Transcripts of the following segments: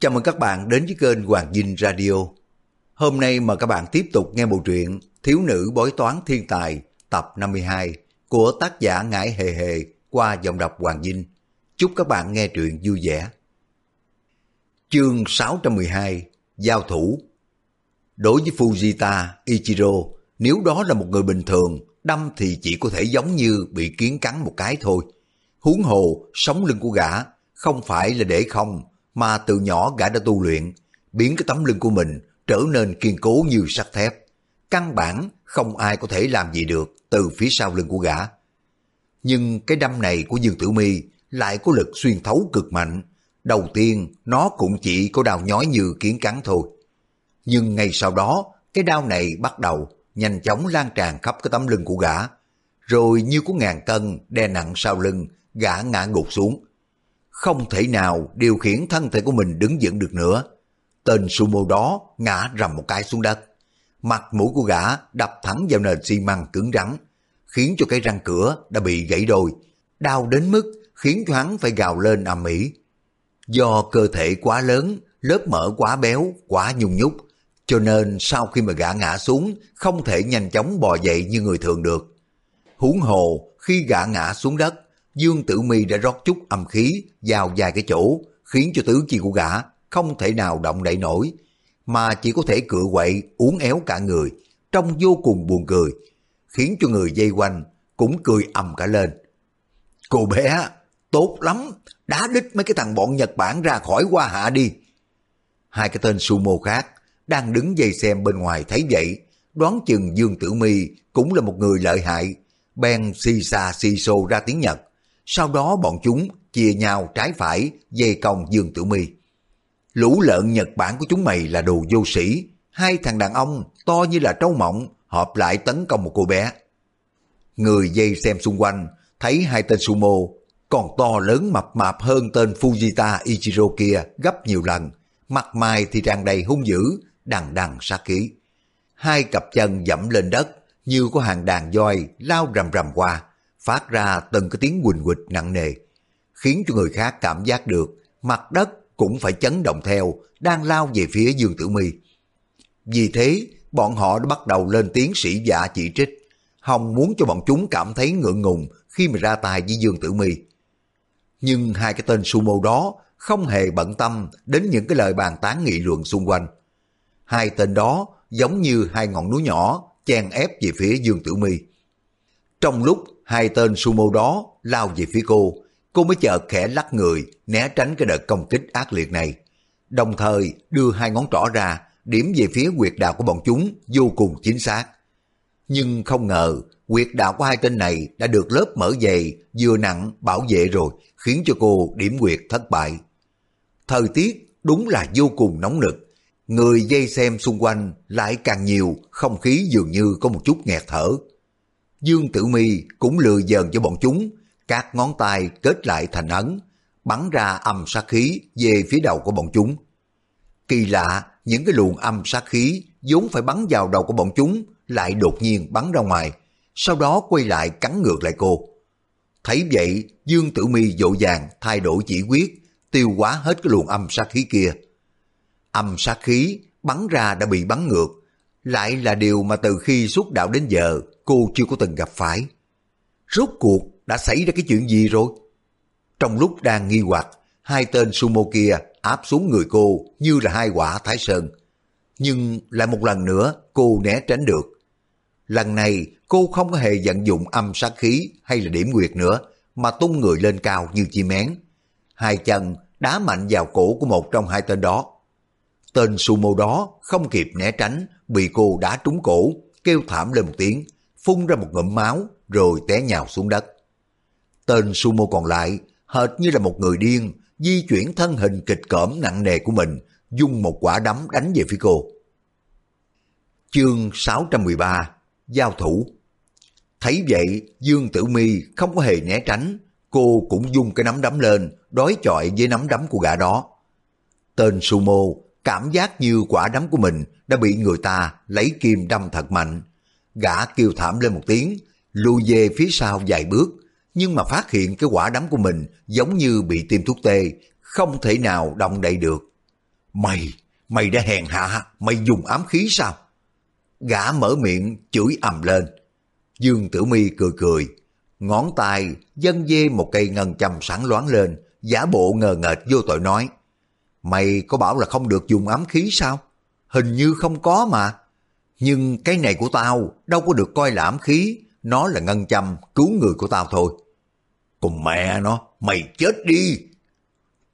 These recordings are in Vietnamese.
Chào mừng các bạn đến với kênh Hoàng Dinh Radio. Hôm nay mà các bạn tiếp tục nghe bộ truyện Thiếu nữ bói toán thiên tài tập 52 của tác giả Ngải Hề Hề qua giọng đọc Hoàng Dinh. Chúc các bạn nghe truyện vui vẻ. Chương 612 Giao thủ Đối với Fujita Ichiro, nếu đó là một người bình thường, đâm thì chỉ có thể giống như bị kiến cắn một cái thôi. Huống hồ, sống lưng của gã không phải là để không, mà từ nhỏ gã đã tu luyện, biến cái tấm lưng của mình trở nên kiên cố như sắt thép. Căn bản không ai có thể làm gì được từ phía sau lưng của gã. Nhưng cái đâm này của Dương Tử Mi lại có lực xuyên thấu cực mạnh. Đầu tiên nó cũng chỉ có đau nhói như kiến cắn thôi. Nhưng ngay sau đó cái đau này bắt đầu nhanh chóng lan tràn khắp cái tấm lưng của gã. Rồi như có ngàn cân đè nặng sau lưng, gã ngã gục xuống. Không thể nào điều khiển thân thể của mình đứng vững được nữa. Tên sumo đó ngã rầm một cái xuống đất. Mặt mũi của gã đập thẳng vào nền xi măng cứng rắn, khiến cho cái răng cửa đã bị gãy đôi, đau đến mức khiến cho hắn phải gào lên ầm ĩ. Do cơ thể quá lớn, lớp mỡ quá béo, quá nhung nhúc, cho nên sau khi mà gã ngã xuống, không thể nhanh chóng bò dậy như người thường được. Huống hồ, khi gã ngã xuống đất, Dương Tử Mi đã rót chút âm khí vào vài cái chỗ, khiến cho tứ chi của gã không thể nào động đậy nổi, mà chỉ có thể cựa quậy uốn éo cả người, trông vô cùng buồn cười, khiến cho người dây quanh cũng cười ầm cả lên. Cô bé, tốt lắm, đá đít mấy cái thằng bọn Nhật Bản ra khỏi qua hạ đi. Hai cái tên sumo khác đang đứng dây xem bên ngoài thấy vậy, đoán chừng Dương Tử Mi cũng là một người lợi hại, bèn xì xà xì xô ra tiếng Nhật. Sau đó bọn chúng chia nhau trái phải dây còng Dương Tử Mi. Lũ lợn Nhật Bản của chúng mày là đồ vô sĩ, hai thằng đàn ông to như là trâu mộng hợp lại tấn công một cô bé. Người dây xem xung quanh thấy hai tên sumo còn to lớn mập mạp hơn tên Fujita Ichiro kia gấp nhiều lần, mặt mày thì tràn đầy hung dữ, đằng đằng sát khí. Hai cặp chân dẫm lên đất như có hàng đàn voi lao rầm rầm qua, phát ra từng cái tiếng quỳnh quịch nặng nề, khiến cho người khác cảm giác được mặt đất cũng phải chấn động theo, đang lao về phía Dương Tử Mi. Vì thế, bọn họ đã bắt đầu lên tiếng sĩ giả chỉ trích, Hồng muốn cho bọn chúng cảm thấy ngượng ngùng khi mà ra tay với Dương Tử Mi. Nhưng hai cái tên sumo đó không hề bận tâm đến những cái lời bàn tán nghị luận xung quanh. Hai tên đó giống như hai ngọn núi nhỏ chen ép về phía Dương Tử Mi. Trong lúc hai tên sumo đó lao về phía cô, cô mới chợt khẽ lắc người né tránh cái đợt công kích ác liệt này. Đồng thời đưa hai ngón trỏ ra điểm về phía quyệt đạo của bọn chúng vô cùng chính xác. Nhưng không ngờ quyệt đạo của hai tên này đã được lớp mở dày vừa nặng bảo vệ rồi khiến cho cô điểm quyệt thất bại. Thời tiết đúng là vô cùng nóng nực. Người dây xem xung quanh lại càng nhiều, không khí dường như có một chút nghẹt thở. Dương Tử Mi cũng lừa dần cho bọn chúng, các ngón tay kết lại thành ấn, bắn ra âm sát khí về phía đầu của bọn chúng. Kỳ lạ, những cái luồng âm sát khí vốn phải bắn vào đầu của bọn chúng lại đột nhiên bắn ra ngoài, sau đó quay lại cắn ngược lại cô. Thấy vậy, Dương Tử Mi dội vàng thay đổi chỉ quyết, tiêu hóa hết cái luồng âm sát khí kia. Âm sát khí bắn ra đã bị bắn ngược, lại là điều mà từ khi xuất đạo đến giờ cô chưa có từng gặp phải. Rốt cuộc đã xảy ra cái chuyện gì rồi? Trong lúc đang nghi hoặc, hai tên sumo kia áp xuống người cô như là hai quả thái sơn. Nhưng lại một lần nữa cô né tránh được. Lần này cô không có hề vận dụng âm sát khí hay là điểm nguyệt nữa, mà tung người lên cao như chim én. Hai chân đá mạnh vào cổ của một trong hai tên đó. Tên sumo đó không kịp né tránh, bị cô đá trúng cổ, kêu thảm lên một tiếng, phun ra một ngụm máu rồi té nhào xuống đất. Tên sumo còn lại, hệt như là một người điên, di chuyển thân hình kịch cỡm nặng nề của mình, dùng một quả đấm đánh về phía cô. Chương 613 Giao thủ Thấy vậy, Dương Tử Mi không có hề né tránh, cô cũng dùng cái nắm đấm lên, đối chọi với nắm đấm của gã đó. Tên Sumo cảm giác như quả đấm của mình đã bị người ta lấy kim đâm thật mạnh. Gã kêu thảm lên một tiếng, lùi về phía sau vài bước, nhưng mà phát hiện cái quả đấm của mình giống như bị tiêm thuốc tê, không thể nào động đậy được. Mày, mày đã hèn hạ, mày dùng ám khí sao? Gã mở miệng chửi ầm lên. Dương Tử Mi cười cười, ngón tay dâng dê một cây ngân châm sáng loáng lên, giả bộ ngờ ngợt vô tội nói. Mày có bảo là không được dùng ám khí sao? Hình như không có mà. Nhưng cái này của tao đâu có được coi là ám khí, nó là ngân châm cứu người của tao thôi. Cùng mẹ nó, mày chết đi!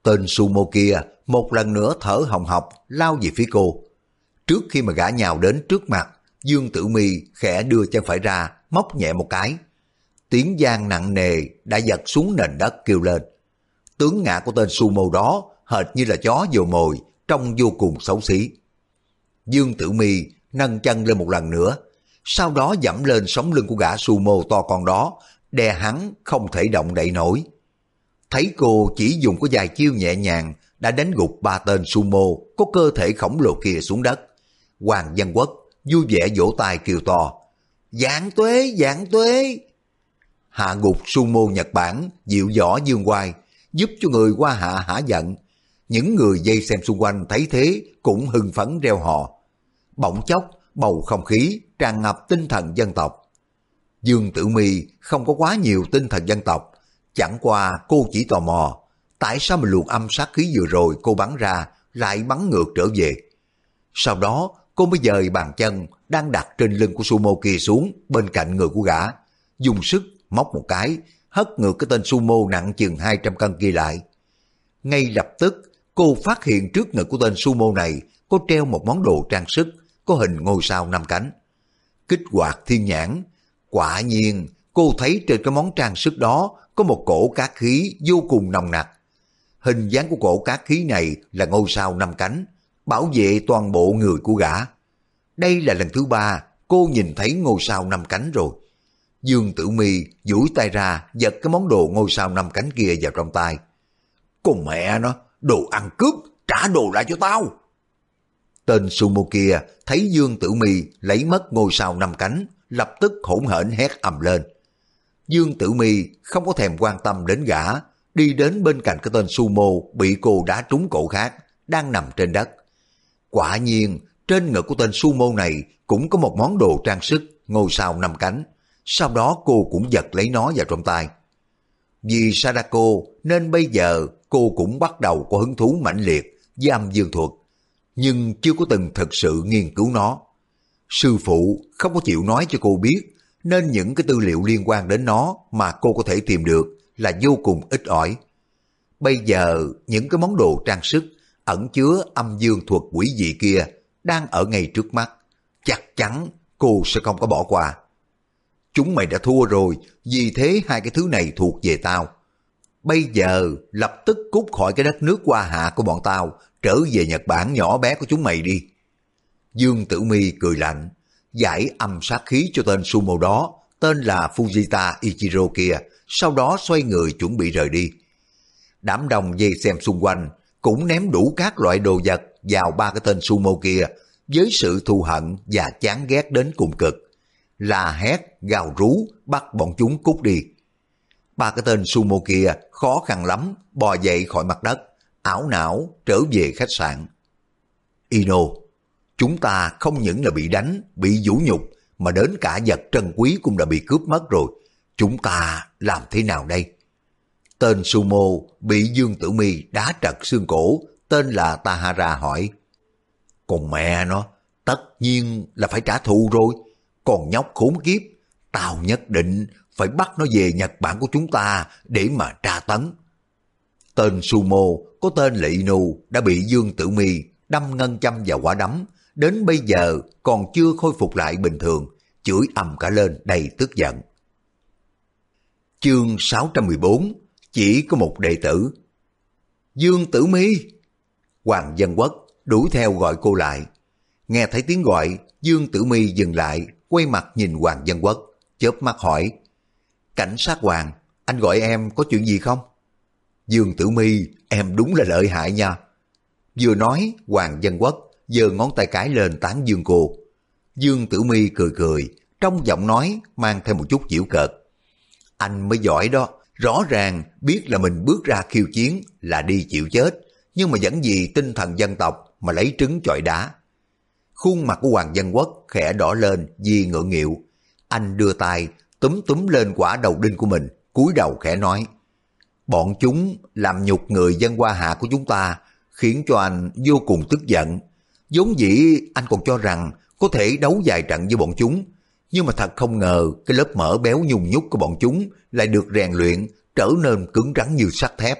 Tên sumo kia một lần nữa thở hồng hộc lao về phía cô. Trước khi mà gã nhào đến trước mặt, Dương Tử Mi khẽ đưa chân phải ra, móc nhẹ một cái. Tiếng giang nặng nề đã giật xuống nền đất kêu lên. Tướng ngã của tên sumo đó hệt như là chó vô mồi, trông vô cùng xấu xí. Dương Tử Mi nâng chân lên một lần nữa, sau đó dẫm lên sống lưng của gã sumo to con đó, đè hắn không thể động đậy nổi. Thấy cô chỉ dùng có vài chiêu nhẹ nhàng đã đánh gục ba tên sumo có cơ thể khổng lồ kia xuống đất. Hoàng Văn Quốc vui vẻ vỗ tay kêu to. Dạng tuế, dạng tuế. Hạ gục sumo Nhật Bản, dịu võ dương Hoài, giúp cho người qua hạ hả giận. Những người dây xem xung quanh thấy thế cũng hưng phấn reo hò. Bỗng chốc, bầu không khí tràn ngập tinh thần dân tộc. Dương Tử Mi không có quá nhiều tinh thần dân tộc, chẳng qua cô chỉ tò mò, tại sao mà luồng âm sát khí vừa rồi cô bắn ra lại bắn ngược trở về. Sau đó cô mới dời bàn chân đang đặt trên lưng của sumo kia xuống bên cạnh người của gã, dùng sức móc một cái, hất ngược cái tên sumo nặng chừng 200 cân kia lại. Ngay lập tức, cô phát hiện trước ngực của tên sumo này có treo một món đồ trang sức có hình ngôi sao năm cánh. Kích hoạt thiên nhãn, quả nhiên cô thấy trên cái món trang sức đó có một cổ cát khí vô cùng nồng nặc. Hình dáng của cổ cát khí này là ngôi sao năm cánh, bảo vệ toàn bộ người của gã. Đây là lần thứ ba cô nhìn thấy ngôi sao năm cánh rồi. Dương Tử Mi duỗi tay ra giật cái món đồ ngôi sao năm cánh kia vào trong tay. Cùng mẹ nó, đồ ăn cướp, trả đồ lại cho tao. Tên sumo kia thấy Dương Tử Mi lấy mất ngôi sao năm cánh, lập tức hỗn hển hét ầm lên. Dương Tử Mi không có thèm quan tâm đến gã, đi đến bên cạnh cái tên sumo bị cô đá trúng cổ khác, đang nằm trên đất. Quả nhiên, trên ngực của tên sumo này cũng có một món đồ trang sức, ngôi sao năm cánh. Sau đó cô cũng giật lấy nó vào trong tay. Vì Sadako nên bây giờ cô cũng bắt đầu có hứng thú mãnh liệt với âm dương thuật, nhưng chưa có từng thực sự nghiên cứu nó. Sư phụ không có chịu nói cho cô biết, nên những cái tư liệu liên quan đến nó mà cô có thể tìm được là vô cùng ít ỏi. Bây giờ những cái món đồ trang sức ẩn chứa âm dương thuật quỷ dị kia đang ở ngay trước mắt. Chắc chắn cô sẽ không có bỏ qua. Chúng mày đã thua rồi, vì thế hai cái thứ này thuộc về tao. Bây giờ lập tức cút khỏi cái đất nước qua hạ của bọn tao, trở về Nhật Bản nhỏ bé của chúng mày đi. Dương Tử Mi cười lạnh, giải âm sát khí cho tên sumo đó, tên là Fujita Ichiro kia, sau đó xoay người chuẩn bị rời đi. Đám đông dây xem xung quanh, cũng ném đủ các loại đồ vật vào ba cái tên sumo kia, với sự thù hận và chán ghét đến cùng cực. Là hét, gào rú, bắt bọn chúng cút đi. Ba cái tên sumo kia khó khăn lắm, bò dậy khỏi mặt đất, ảo não trở về khách sạn. Ino, chúng ta không những là bị đánh, bị vũ nhục, mà đến cả vật trân quý cũng đã bị cướp mất rồi. Chúng ta làm thế nào đây? Tên Sumo bị Dương Tử Mi đá trật xương cổ, tên là Tahara hỏi. Còn mẹ nó, tất nhiên là phải trả thù rồi. Còn nhóc khốn kiếp, tao nhất định phải bắt nó về Nhật Bản của chúng ta để mà tra tấn. Tên Sumo có tên là Inu đã bị Dương Tử Mi đâm ngân châm vào quả đấm, đến bây giờ còn chưa khôi phục lại bình thường, chửi ầm cả lên đầy tức giận. Chương 614 Chỉ có một đệ tử Dương Tử Mi Hoàng Dân Quốc đuổi theo gọi cô lại. Nghe thấy tiếng gọi, Dương Tử Mi dừng lại, quay mặt nhìn Hoàng Dân Quốc, chớp mắt hỏi. Cảnh sát Hoàng, anh gọi em có chuyện gì không? Dương Tử Mi, em đúng là lợi hại nha. Vừa nói, Hoàng Dân Quốc giơ ngón tay cái lên tán Dương cô. Dương Tử Mi cười cười, trong giọng nói mang thêm một chút giễu cợt. Anh mới giỏi đó, rõ ràng biết là mình bước ra khiêu chiến là đi chịu chết, nhưng mà vẫn vì tinh thần dân tộc mà lấy trứng chọi đá. Khuôn mặt của Hoàng Dân Quốc khẽ đỏ lên vì ngượng nghịu. Anh đưa tay túm túm lên quả đầu đinh của mình, cúi đầu khẽ nói. Bọn chúng làm nhục người dân hoa hạ của chúng ta, khiến cho anh vô cùng tức giận. vốn dĩ anh còn cho rằng có thể đấu dài trận với bọn chúng, nhưng mà thật không ngờ cái lớp mỡ béo nhung nhúc của bọn chúng lại được rèn luyện trở nên cứng rắn như sắt thép.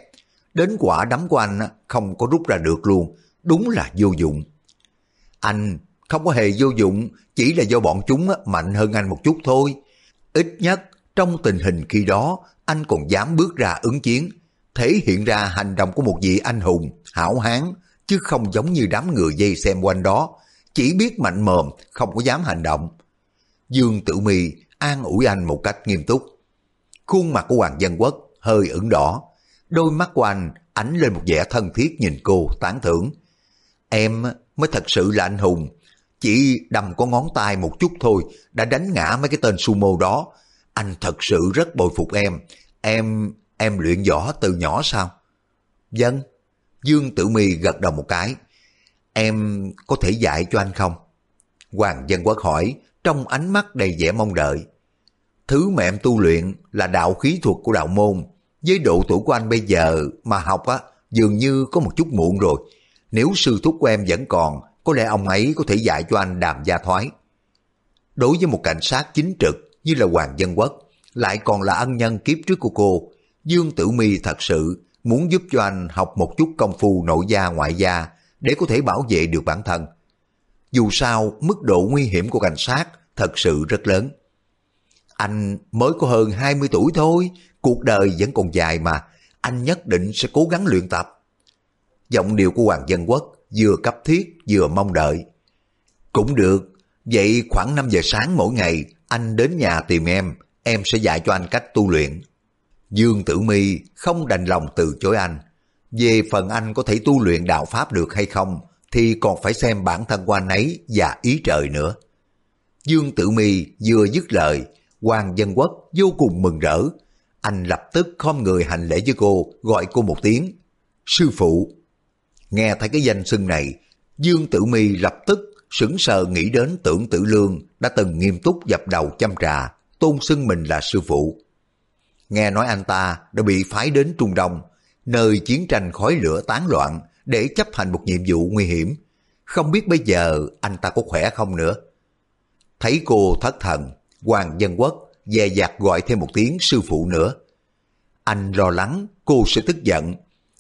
Đến quả đấm của anh không có rút ra được luôn, đúng là vô dụng. Anh không có hề vô dụng, chỉ là do bọn chúng mạnh hơn anh một chút thôi. Ít nhất trong tình hình khi đó anh còn dám bước ra ứng chiến, thể hiện ra hành động của một vị anh hùng, hảo hán, chứ không giống như đám người dây xem quanh đó, chỉ biết mạnh mồm, không có dám hành động. Dương Tử Mi an ủi anh một cách nghiêm túc. Khuôn mặt của Hoàng Dân Quốc hơi ửng đỏ, đôi mắt của anh ánh lên một vẻ thân thiết nhìn cô tán thưởng. Em mới thật sự là anh hùng, chỉ đầm có ngón tay một chút thôi đã đánh ngã mấy cái tên sumo đó. Anh thật sự rất bồi phục em. Em, em luyện võ từ nhỏ sao? Dân. Dương Tử Mi gật đầu một cái. Em có thể dạy cho anh không? Hoàng Dân Quốc hỏi, trong ánh mắt đầy vẻ mong đợi. Thứ mà em tu luyện là đạo khí thuật của đạo môn. Với độ tuổi của anh bây giờ mà học á, dường như có một chút muộn rồi. Nếu sư thúc của em vẫn còn, có lẽ ông ấy có thể dạy cho anh đàm gia thoái. Đối với một cảnh sát chính trực như là Hoàng Dân Quốc, lại còn là ân nhân kiếp trước của cô, Dương Tử Mi thật sự muốn giúp cho anh học một chút công phu nội gia ngoại gia để có thể bảo vệ được bản thân. Dù sao, mức độ nguy hiểm của cảnh sát thật sự rất lớn. Anh mới có hơn 20 tuổi thôi, cuộc đời vẫn còn dài mà, anh nhất định sẽ cố gắng luyện tập. Giọng điệu của Hoàng Dân Quốc vừa cấp thiết vừa mong đợi. Cũng được, vậy khoảng 5 giờ sáng mỗi ngày anh đến nhà tìm em, em sẽ dạy cho anh cách tu luyện. Dương Tử Mi không đành lòng từ chối anh. Về phần anh có thể tu luyện đạo Pháp được hay không thì còn phải xem bản thân của anh ấy và ý trời nữa. Dương Tử Mi vừa dứt lời, Hoàng Dân Quốc vô cùng mừng rỡ. Anh lập tức khom người hành lễ với cô, gọi cô một tiếng. Sư phụ. Nghe thấy cái danh xưng này, Dương Tử Mi lập tức sững sờ nghĩ đến tưởng tử lương đã từng nghiêm túc dập đầu chăm trà, tôn xưng mình là sư phụ. Nghe nói anh ta đã bị phái đến Trung Đông, nơi chiến tranh khói lửa tán loạn để chấp hành một nhiệm vụ nguy hiểm. Không biết bây giờ anh ta có khỏe không nữa. Thấy cô thất thần, Hoàng Dân Quốc dè dặt gọi thêm một tiếng sư phụ nữa. Anh lo lắng cô sẽ tức giận.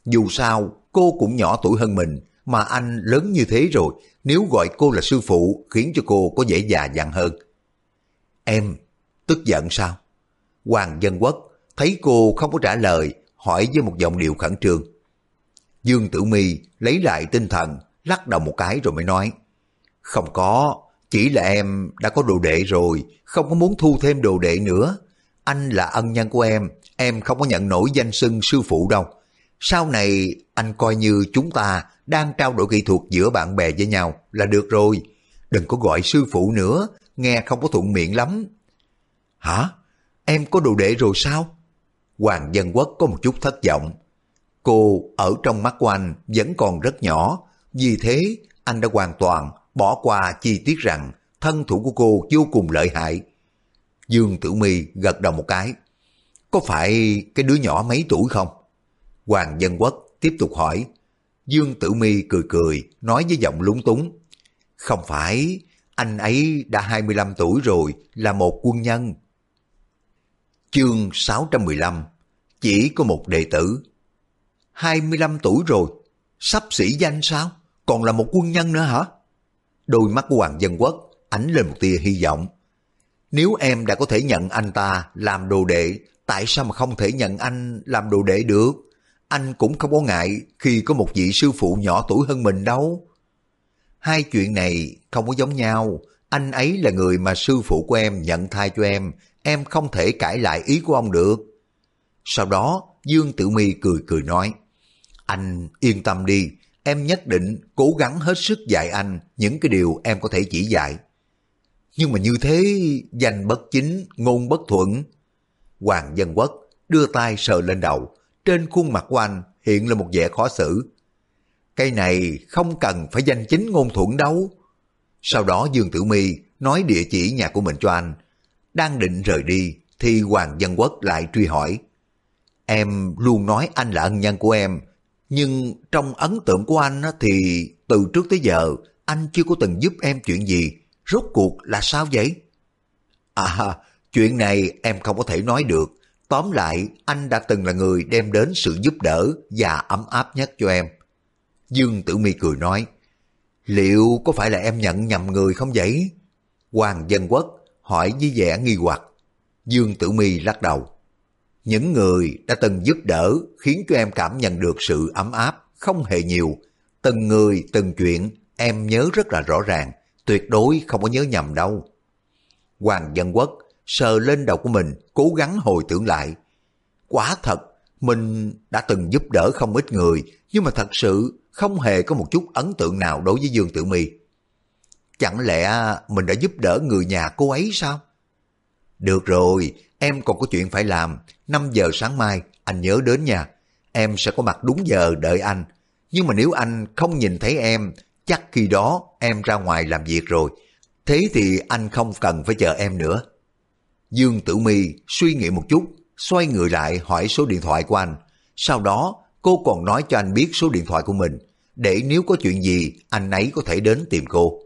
Dù sao cô cũng nhỏ tuổi hơn mình, mà anh lớn như thế rồi, nếu gọi cô là sư phụ khiến cho cô có dễ già dặn hơn. Em, tức giận sao? Hoàng Dân Quốc thấy cô không có trả lời, hỏi với một giọng điệu khẩn trương. Dương Tử Mi lấy lại tinh thần, lắc đầu một cái rồi mới nói, không có, chỉ là em đã có đồ đệ rồi, không có muốn thu thêm đồ đệ nữa. Anh là ân nhân của em, em không có nhận nổi danh xưng sư phụ đâu. Sau này anh coi như chúng ta đang trao đổi kỹ thuật giữa bạn bè với nhau là được rồi. Đừng có gọi sư phụ nữa, nghe không có thuận miệng lắm. Hả? Em có đồ đệ rồi sao? Hoàng Dân Quốc có một chút thất vọng. Cô ở trong mắt của anh vẫn còn rất nhỏ, vì thế anh đã hoàn toàn bỏ qua chi tiết rằng thân thủ của cô vô cùng lợi hại. Dương Tử Mi gật đầu một cái. Có phải cái đứa nhỏ mấy tuổi không? Hoàng Dân Quốc tiếp tục hỏi. Dương Tử Mi cười cười, nói với giọng lúng túng. Không phải, anh ấy đã 25 tuổi rồi, là một quân nhân. Chương 615 Chỉ có một đệ tử 25 tuổi rồi, sắp sĩ danh sao? Còn là một quân nhân nữa hả? Đôi mắt của Hoàng Dân Quốc ánh lên một tia hy vọng. Nếu em đã có thể nhận anh ta làm đồ đệ, tại sao mà không thể nhận anh làm đồ đệ được? Anh cũng không có ngại khi có một vị sư phụ nhỏ tuổi hơn mình đâu. Hai chuyện này không có giống nhau. Anh ấy là người mà sư phụ của em nhận thai cho em. Em không thể cãi lại ý của ông được. Sau đó, Dương Tử Mi cười cười nói. Anh yên tâm đi, em nhất định cố gắng hết sức dạy anh những cái điều em có thể chỉ dạy. Nhưng mà như thế, danh bất chính, ngôn bất thuận. Hoàng Dân Quốc đưa tay sờ lên đầu, trên khuôn mặt của anh hiện là một vẻ khó xử. cây này không cần phải danh chính ngôn thuận đâu. Sau đó Dương Tử Mi nói địa chỉ nhà của mình cho anh. Đang định rời đi thì Hoàng Dân Quốc lại truy hỏi. Em luôn nói anh là ân nhân của em, nhưng trong ấn tượng của anh thì từ trước tới giờ anh chưa có từng giúp em chuyện gì, rốt cuộc là sao vậy? À, chuyện này em không có thể nói được. Tóm lại, anh đã từng là người đem đến sự giúp đỡ và ấm áp nhất cho em. Dương Tử Mi cười nói, liệu có phải là em nhận nhầm người không vậy? Hoàng Dân Quốc hỏi với vẻ nghi hoặc. Dương Tử Mi lắc đầu. Những người đã từng giúp đỡ khiến cho em cảm nhận được sự ấm áp, không hề nhiều. Từng người, từng chuyện, em nhớ rất là rõ ràng, tuyệt đối không có nhớ nhầm đâu. Hoàng Dân Quốc sờ lên đầu của mình, cố gắng hồi tưởng lại. Quả thật, mình đã từng giúp đỡ không ít người, nhưng mà thật sự không hề có một chút ấn tượng nào đối với Dương Tử My. Chẳng lẽ mình đã giúp đỡ người nhà cô ấy sao? Được rồi, em còn có chuyện phải làm. 5 giờ sáng mai, anh nhớ đến nha. Em sẽ có mặt đúng giờ đợi anh. Nhưng mà nếu anh không nhìn thấy em, chắc khi đó em ra ngoài làm việc rồi. Thế thì anh không cần phải chờ em nữa. Dương Tử Mi suy nghĩ một chút, xoay người lại hỏi số điện thoại của anh. Sau đó, cô còn nói cho anh biết số điện thoại của mình, để nếu có chuyện gì, anh ấy có thể đến tìm cô.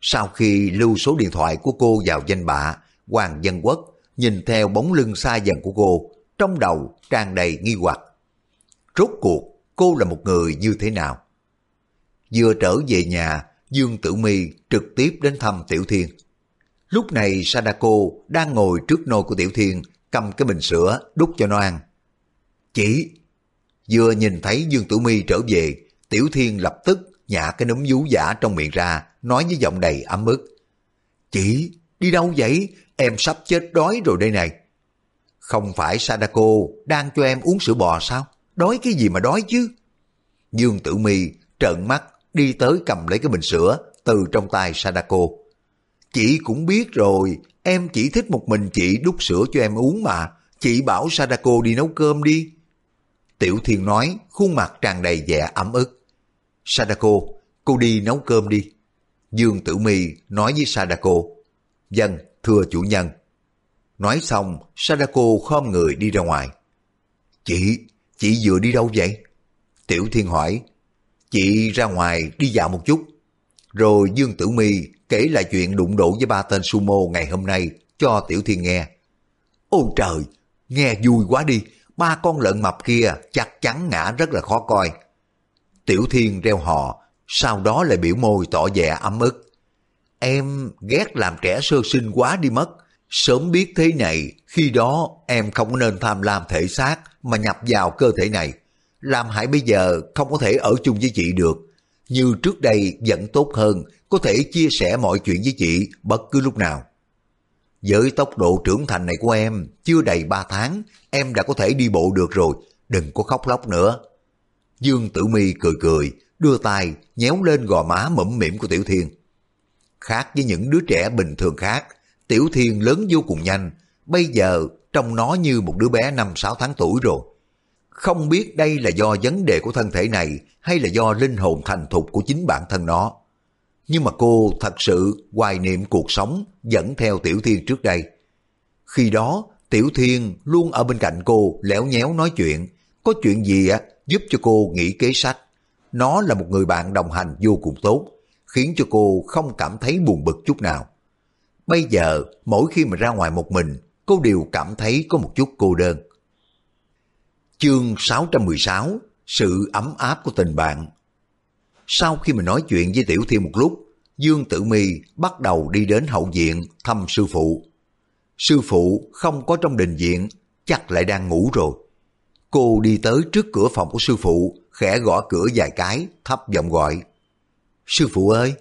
Sau khi lưu số điện thoại của cô vào danh bạ, Hoàng Dân Quốc nhìn theo bóng lưng xa dần của cô, trong đầu tràn đầy nghi hoặc. Rốt cuộc, cô là một người như thế nào? Vừa trở về nhà, Dương Tử Mi trực tiếp đến thăm Tiểu Thiên. Lúc này Sadako đang ngồi trước nồi của Tiểu Thiên, cầm cái bình sữa đút cho nó ăn. Chỉ, vừa nhìn thấy Dương Tử Mi trở về, Tiểu Thiên lập tức nhả cái núm vú giả trong miệng ra, nói với giọng đầy ấm ức. chỉ đi đâu vậy? Em sắp chết đói rồi đây này. Không phải Sadako đang cho em uống sữa bò sao? Đói cái gì mà đói chứ? Dương Tử Mi trợn mắt đi tới cầm lấy cái bình sữa từ trong tay Sadako. Chị cũng biết rồi, em chỉ thích một mình chị đút sữa cho em uống mà. Chị bảo Sadako đi nấu cơm đi. Tiểu Thiên nói, khuôn mặt tràn đầy vẻ ấm ức. Sadako, cô đi nấu cơm đi. Dương Tử Mi nói với Sadako. Dân, thưa chủ nhân. Nói xong, Sadako khom người đi ra ngoài. Chị, chị vừa đi đâu vậy? Tiểu Thiên hỏi. Chị ra ngoài đi dạo một chút. Rồi Dương Tử Mi kể lại chuyện đụng độ với ba tên sumo ngày hôm nay cho Tiểu Thiên nghe. Ôi trời, nghe vui quá đi, ba con lợn mập kia chắc chắn ngã rất là khó coi. Tiểu Thiên reo hò, sau đó lại biểu môi tỏ vẻ ấm ức. Em ghét làm trẻ sơ sinh quá đi mất. Sớm biết thế này, khi đó em không nên tham lam thể xác mà nhập vào cơ thể này. Làm hại bây giờ không có thể ở chung với chị được. Như trước đây vẫn tốt hơn, có thể chia sẻ mọi chuyện với chị bất cứ lúc nào. Với tốc độ trưởng thành này của em, chưa đầy 3 tháng, em đã có thể đi bộ được rồi, đừng có khóc lóc nữa. Dương Tử Mi cười cười, đưa tay nhéo lên gò má mẫm mỉm của Tiểu Thiên. Khác với những đứa trẻ bình thường khác, Tiểu Thiên lớn vô cùng nhanh, bây giờ trông nó như một đứa bé 5-6 tháng tuổi rồi. Không biết đây là do vấn đề của thân thể này hay là do linh hồn thành thục của chính bản thân nó. Nhưng mà cô thật sự hoài niệm cuộc sống dẫn theo Tiểu Thiên trước đây. Khi đó, Tiểu Thiên luôn ở bên cạnh cô léo nhéo nói chuyện, có chuyện gì á giúp cho cô nghĩ kế sách. Nó là một người bạn đồng hành vô cùng tốt, khiến cho cô không cảm thấy buồn bực chút nào. Bây giờ, mỗi khi mà ra ngoài một mình, cô đều cảm thấy có một chút cô đơn. Chương 616 Sự ấm áp của tình bạn Sau khi mình nói chuyện với Tiểu Thiên một lúc, Dương Tử Mi bắt đầu đi đến hậu viện thăm sư phụ. Sư phụ không có trong đình viện, chắc lại đang ngủ rồi. Cô đi tới trước cửa phòng của sư phụ, khẽ gõ cửa vài cái, thấp giọng gọi. Sư phụ ơi!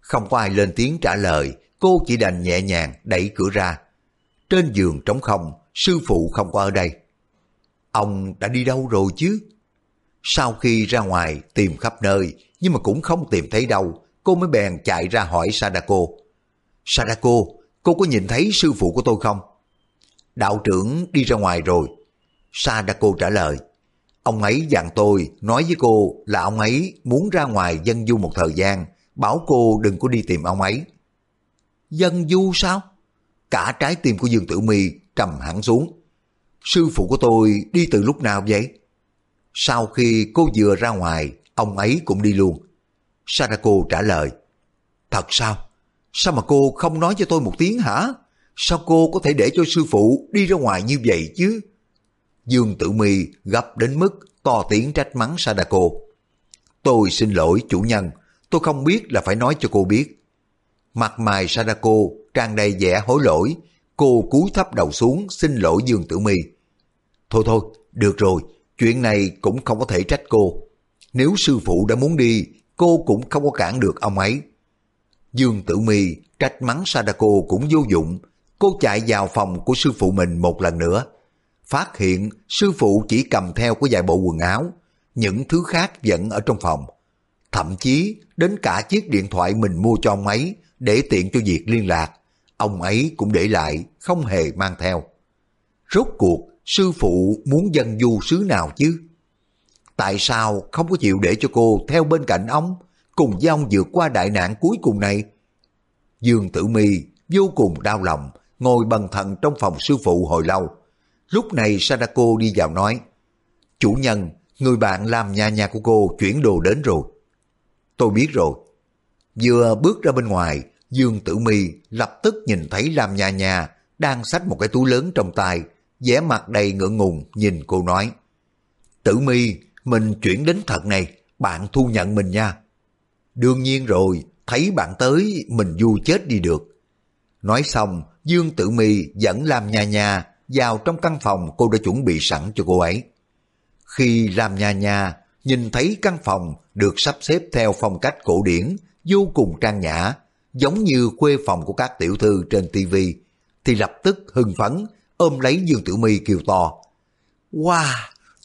Không có ai lên tiếng trả lời, cô chỉ đành nhẹ nhàng đẩy cửa ra. Trên giường trống không, sư phụ không có ở đây. Ông đã đi đâu rồi chứ? Sau khi ra ngoài tìm khắp nơi, nhưng mà cũng không tìm thấy đâu, cô mới bèn chạy ra hỏi Sadako. Sadako, cô có nhìn thấy sư phụ của tôi không? Đạo trưởng đi ra ngoài rồi. Sadako trả lời. Ông ấy dặn tôi nói với cô là ông ấy muốn ra ngoài dân du một thời gian, bảo cô đừng có đi tìm ông ấy. Dân du sao? Cả trái tim của Dương Tử Mi trầm hẳn xuống. Sư phụ của tôi đi từ lúc nào vậy? Sau khi cô vừa ra ngoài, ông ấy cũng đi luôn. Sadako trả lời. Thật sao? Sao mà cô không nói cho tôi một tiếng hả? Sao cô có thể để cho sư phụ đi ra ngoài như vậy chứ? Dương Tử Mi gấp đến mức to tiếng trách mắng Sadako. Tôi xin lỗi chủ nhân, tôi không biết là phải nói cho cô biết. Mặt mày Sadako tràn đầy vẻ hối lỗi, cô cúi thấp đầu xuống xin lỗi Dương Tử Mi. Thôi thôi, được rồi, chuyện này cũng không có thể trách cô. Nếu sư phụ đã muốn đi, cô cũng không có cản được ông ấy. Dương Tử Mi trách mắng Sadako cũng vô dụng, cô chạy vào phòng của sư phụ mình một lần nữa. Phát hiện sư phụ chỉ cầm theo có vài bộ quần áo, những thứ khác vẫn ở trong phòng. Thậm chí đến cả chiếc điện thoại mình mua cho ông ấy để tiện cho việc liên lạc, ông ấy cũng để lại, không hề mang theo. Rốt cuộc, sư phụ muốn dân du xứ nào chứ? Tại sao không có chịu để cho cô theo bên cạnh ông, cùng với ông vượt qua đại nạn cuối cùng này? Dương Tử Mi vô cùng đau lòng, ngồi bần thần trong phòng sư phụ hồi lâu. Lúc này Sadako đi vào nói, Chủ nhân, người bạn làm nhà nhà của cô chuyển đồ đến rồi. Tôi biết rồi. Vừa bước ra bên ngoài, Dương Tử Mi lập tức nhìn thấy Lam Nha Nha đang xách một cái túi lớn trong tay, vẻ mặt đầy ngượng ngùng nhìn cô nói. Tử Mi, mình chuyển đến thật này, bạn thu nhận mình nha. Đương nhiên rồi, thấy bạn tới mình vui chết đi được. Nói xong, Dương Tử Mi dẫn Lam Nha Nha vào trong căn phòng cô đã chuẩn bị sẵn cho cô ấy. Khi Lam Nha Nha nhìn thấy căn phòng được sắp xếp theo phong cách cổ điển, vô cùng trang nhã, giống như khuê phòng của các tiểu thư trên tivi thì lập tức hưng phấn, ôm lấy Dương Tử Mi kêu to. Wow,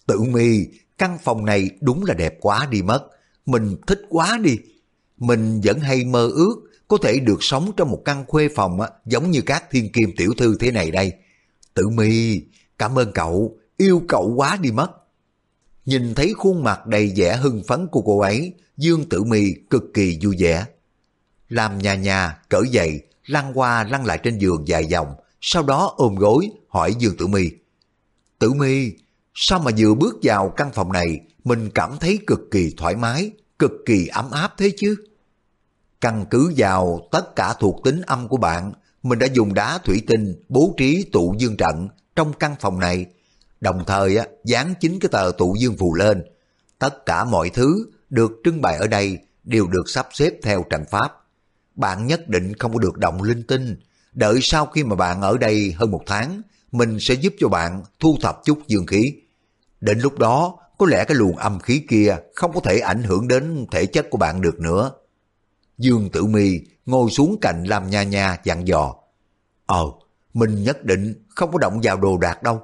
Tử Mi, căn phòng này đúng là đẹp quá đi mất, mình thích quá đi. Mình vẫn hay mơ ước có thể được sống trong một căn khuê phòng á, giống như các thiên kim tiểu thư thế này đây. Tử Mi, cảm ơn cậu, yêu cậu quá đi mất. Nhìn thấy khuôn mặt đầy vẻ hưng phấn của cô ấy, Dương Tử Mi cực kỳ vui vẻ. Làm nhà nhà, cởi giày, lăn qua lăn lại trên giường dài dòng, sau đó ôm gối hỏi Dương Tử Mi. Tử Mi, sao mà vừa bước vào căn phòng này mình cảm thấy cực kỳ thoải mái, cực kỳ ấm áp thế chứ? Căn cứ vào tất cả thuộc tính âm của bạn, mình đã dùng đá thủy tinh bố trí tụ dương trận trong căn phòng này, đồng thời á, dán chính cái tờ tụ dương phù lên. Tất cả mọi thứ được trưng bày ở đây đều được sắp xếp theo trận pháp. Bạn nhất định không có được động linh tinh, đợi sau khi mà bạn ở đây hơn một tháng, mình sẽ giúp cho bạn thu thập chút dương khí. Đến lúc đó, có lẽ cái luồng âm khí kia không có thể ảnh hưởng đến thể chất của bạn được nữa. Dương Tử Mi ngồi xuống cạnh Lam Nha Nha dặn dò. Ờ, mình nhất định không có động vào đồ đạc đâu.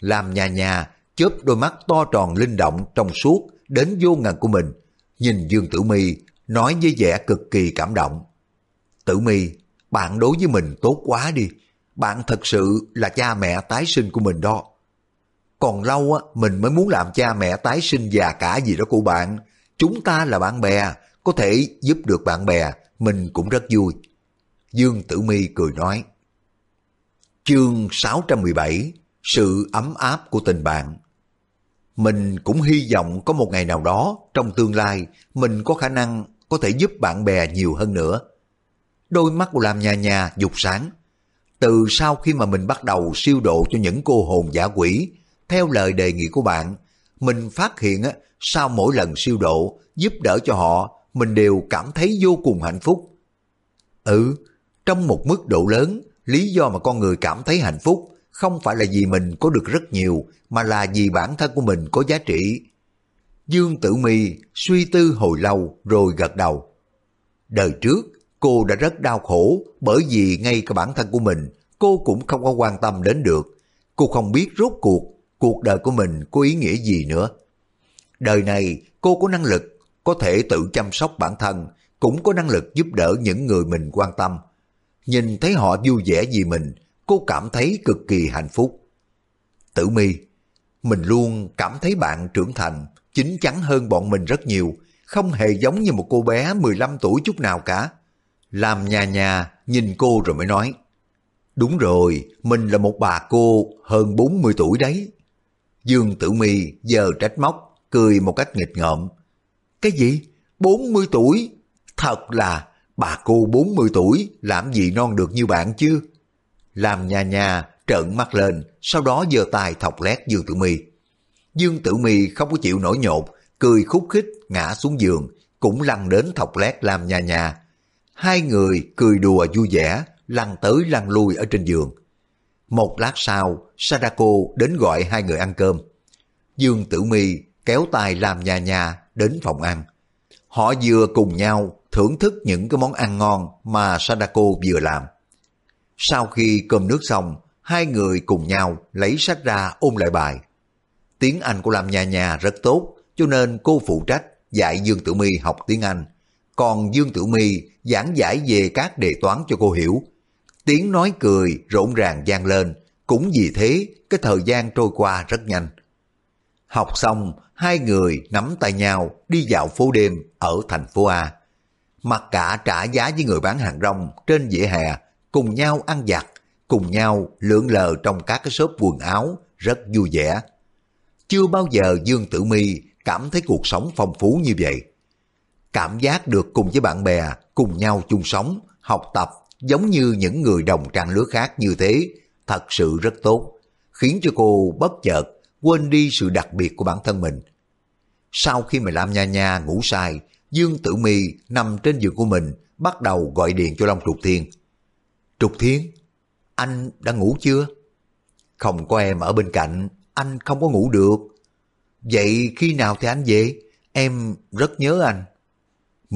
Lam Nha Nha chớp đôi mắt to tròn linh động trong suốt đến vô ngần của mình. Nhìn Dương Tử Mi nói với vẻ cực kỳ cảm động. Tử Mi, bạn đối với mình tốt quá đi. Bạn thật sự là cha mẹ tái sinh của mình đó. Còn lâu á, mình mới muốn làm cha mẹ tái sinh già cả gì đó của bạn. Chúng ta là bạn bè, có thể giúp được bạn bè, mình cũng rất vui. Dương Tử Mi cười nói. Chương 617 Sự ấm áp của tình bạn Mình cũng hy vọng có một ngày nào đó trong tương lai mình có khả năng có thể giúp bạn bè nhiều hơn nữa. Đôi mắt của làm nhà nhà dục sáng. Từ sau khi mà mình bắt đầu siêu độ cho những cô hồn giả quỷ, theo lời đề nghị của bạn, mình phát hiện á, sau mỗi lần siêu độ giúp đỡ cho họ mình đều cảm thấy vô cùng hạnh phúc. Ừ, trong một mức độ lớn, lý do mà con người cảm thấy hạnh phúc không phải là vì mình có được rất nhiều, mà là vì bản thân của mình có giá trị. Dương Tử Mi suy tư hồi lâu rồi gật đầu. Đời trước, cô đã rất đau khổ bởi vì ngay cả bản thân của mình cô cũng không có quan tâm đến được. Cô không biết rốt cuộc cuộc đời của mình có ý nghĩa gì nữa. Đời này cô có năng lực có thể tự chăm sóc bản thân, cũng có năng lực giúp đỡ những người mình quan tâm. Nhìn thấy họ vui vẻ vì mình, cô cảm thấy cực kỳ hạnh phúc. Tử mi, mình luôn cảm thấy bạn trưởng thành, chín chắn hơn bọn mình rất nhiều, không hề giống như một cô bé 15 tuổi chút nào cả. Làm nhà nhà nhìn cô rồi mới nói, Đúng rồi, mình là một bà cô hơn 40 tuổi đấy. Dương Tử Mi giờ trách móc, cười một cách nghịch ngợm. Cái gì? 40 tuổi? Thật là bà cô 40 tuổi làm gì non được như bạn chứ? Làm nhà nhà trợn mắt lên, sau đó giơ tay thọc lét Dương Tử Mi. Dương Tử Mi không có chịu nổi nhột, cười khúc khích ngã xuống giường, cũng lăn đến thọc lét làm nhà nhà. Hai người cười đùa vui vẻ, lăn tới lăn lui ở trên giường. Một lát sau, Sadako đến gọi hai người ăn cơm. Dương Tử Mi kéo tay làm nhà nhà đến phòng ăn. Họ vừa cùng nhau thưởng thức những cái món ăn ngon mà Sadako vừa làm. Sau khi cơm nước xong, hai người cùng nhau lấy sách ra ôn lại bài. Tiếng Anh của làm nhà nhà rất tốt, cho nên cô phụ trách dạy Dương Tử Mi học tiếng Anh. Còn Dương Tử Mi giảng giải về các đề toán cho cô hiểu. Tiếng nói cười rộn ràng vang lên, cũng vì thế cái thời gian trôi qua rất nhanh. Học xong, hai người nắm tay nhau đi dạo phố đêm ở thành phố A. Mặc cả trả giá với người bán hàng rong trên vỉa hè, cùng nhau ăn giặt, cùng nhau lượn lờ trong các cái shop quần áo, rất vui vẻ. Chưa bao giờ Dương Tử Mi cảm thấy cuộc sống phong phú như vậy. Cảm giác được cùng với bạn bè, cùng nhau chung sống, học tập giống như những người đồng trang lứa khác như thế, thật sự rất tốt, khiến cho cô bất chợt quên đi sự đặc biệt của bản thân mình. Sau khi mà Lam Nha Nha ngủ sai, Dương Tử Mi nằm trên giường của mình bắt đầu gọi điện cho Long Trục Thiên. Trục Thiên, anh đã ngủ chưa? Không có em ở bên cạnh, anh không có ngủ được. Vậy khi nào thì anh về? Em rất nhớ anh.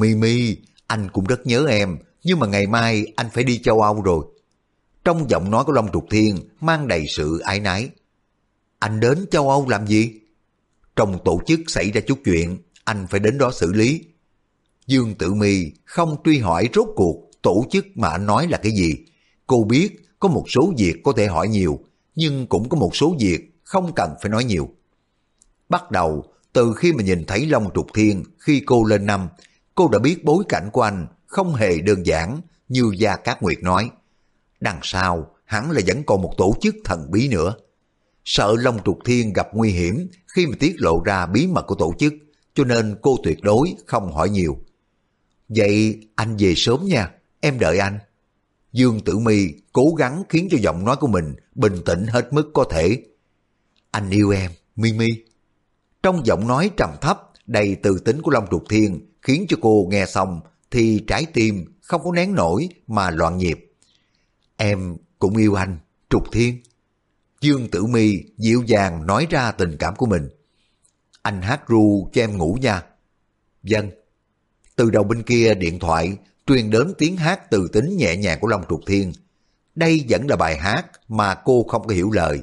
Mimi, anh cũng rất nhớ em, nhưng mà ngày mai anh phải đi châu Âu rồi. Trong giọng nói của Long Trục Thiên mang đầy sự ái nái. Anh đến châu Âu làm gì? Trong tổ chức xảy ra chút chuyện, anh phải đến đó xử lý. Dương Tử Mi không truy hỏi rốt cuộc tổ chức mà anh nói là cái gì. Cô biết có một số việc có thể hỏi nhiều, nhưng cũng có một số việc không cần phải nói nhiều. Bắt đầu, từ khi mà nhìn thấy Long Trục Thiên khi cô lên năm, cô đã biết bối cảnh của anh không hề đơn giản như Gia Cát Nguyệt nói. Đằng sau, hắn là vẫn còn một tổ chức thần bí nữa. Sợ Long Trục Thiên gặp nguy hiểm khi mà tiết lộ ra bí mật của tổ chức, cho nên cô tuyệt đối không hỏi nhiều. Vậy anh về sớm nha, em đợi anh. Dương Tử Mi cố gắng khiến cho giọng nói của mình bình tĩnh hết mức có thể. Anh yêu em, Mi Mi. Trong giọng nói trầm thấp, đầy từ tính của Long Trục Thiên khiến cho cô nghe xong thì trái tim không có nén nổi mà loạn nhịp. Em cũng yêu anh, Trục Thiên. Dương Tử Mi dịu dàng nói ra tình cảm của mình. Anh hát ru cho em ngủ nha. Dân. Từ đầu bên kia điện thoại truyền đến tiếng hát từ tính nhẹ nhàng của Long Trục Thiên. Đây vẫn là bài hát mà cô không có hiểu lời.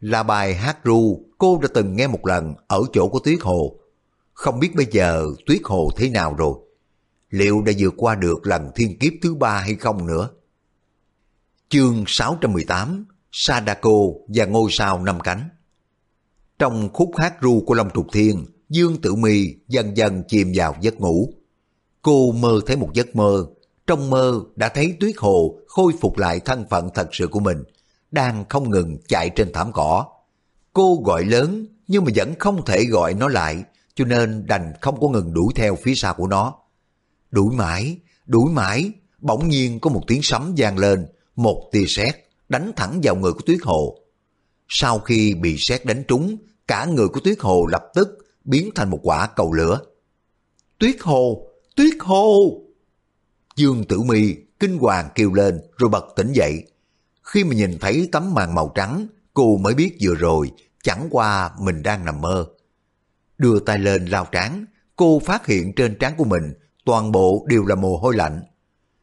Là bài hát ru cô đã từng nghe một lần ở chỗ của Tuyết Hồ. Không biết bây giờ Tuyết Hồ thế nào rồi. Liệu đã vượt qua được lần thiên kiếp thứ ba hay không nữa? Chương 618 Sadako và ngôi sao năm cánh Trong khúc hát ru của Long Trục Thiên, Dương Tử Mi dần dần chìm vào giấc ngủ. Cô mơ thấy một giấc mơ, trong mơ đã thấy Tuyết Hồ khôi phục lại thân phận thật sự của mình, đang không ngừng chạy trên thảm cỏ. Cô gọi lớn nhưng mà vẫn không thể gọi nó lại, cho nên đành không có ngừng đuổi theo phía sau của nó. Đuổi mãi, đuổi mãi, bỗng nhiên có một tiếng sấm vang lên, một tia sét đánh thẳng vào người của Tuyết Hồ. Sau khi bị sét đánh trúng, cả người của Tuyết Hồ lập tức biến thành một quả cầu lửa. Tuyết Hồ, Tuyết Hồ! Dương Tử Mi kinh hoàng kêu lên rồi bật tỉnh dậy. Khi mà nhìn thấy tấm màn màu trắng, cô mới biết vừa rồi chẳng qua mình đang nằm mơ. Đưa tay lên lao trán, cô phát hiện trên trán của mình toàn bộ đều là mồ hôi lạnh.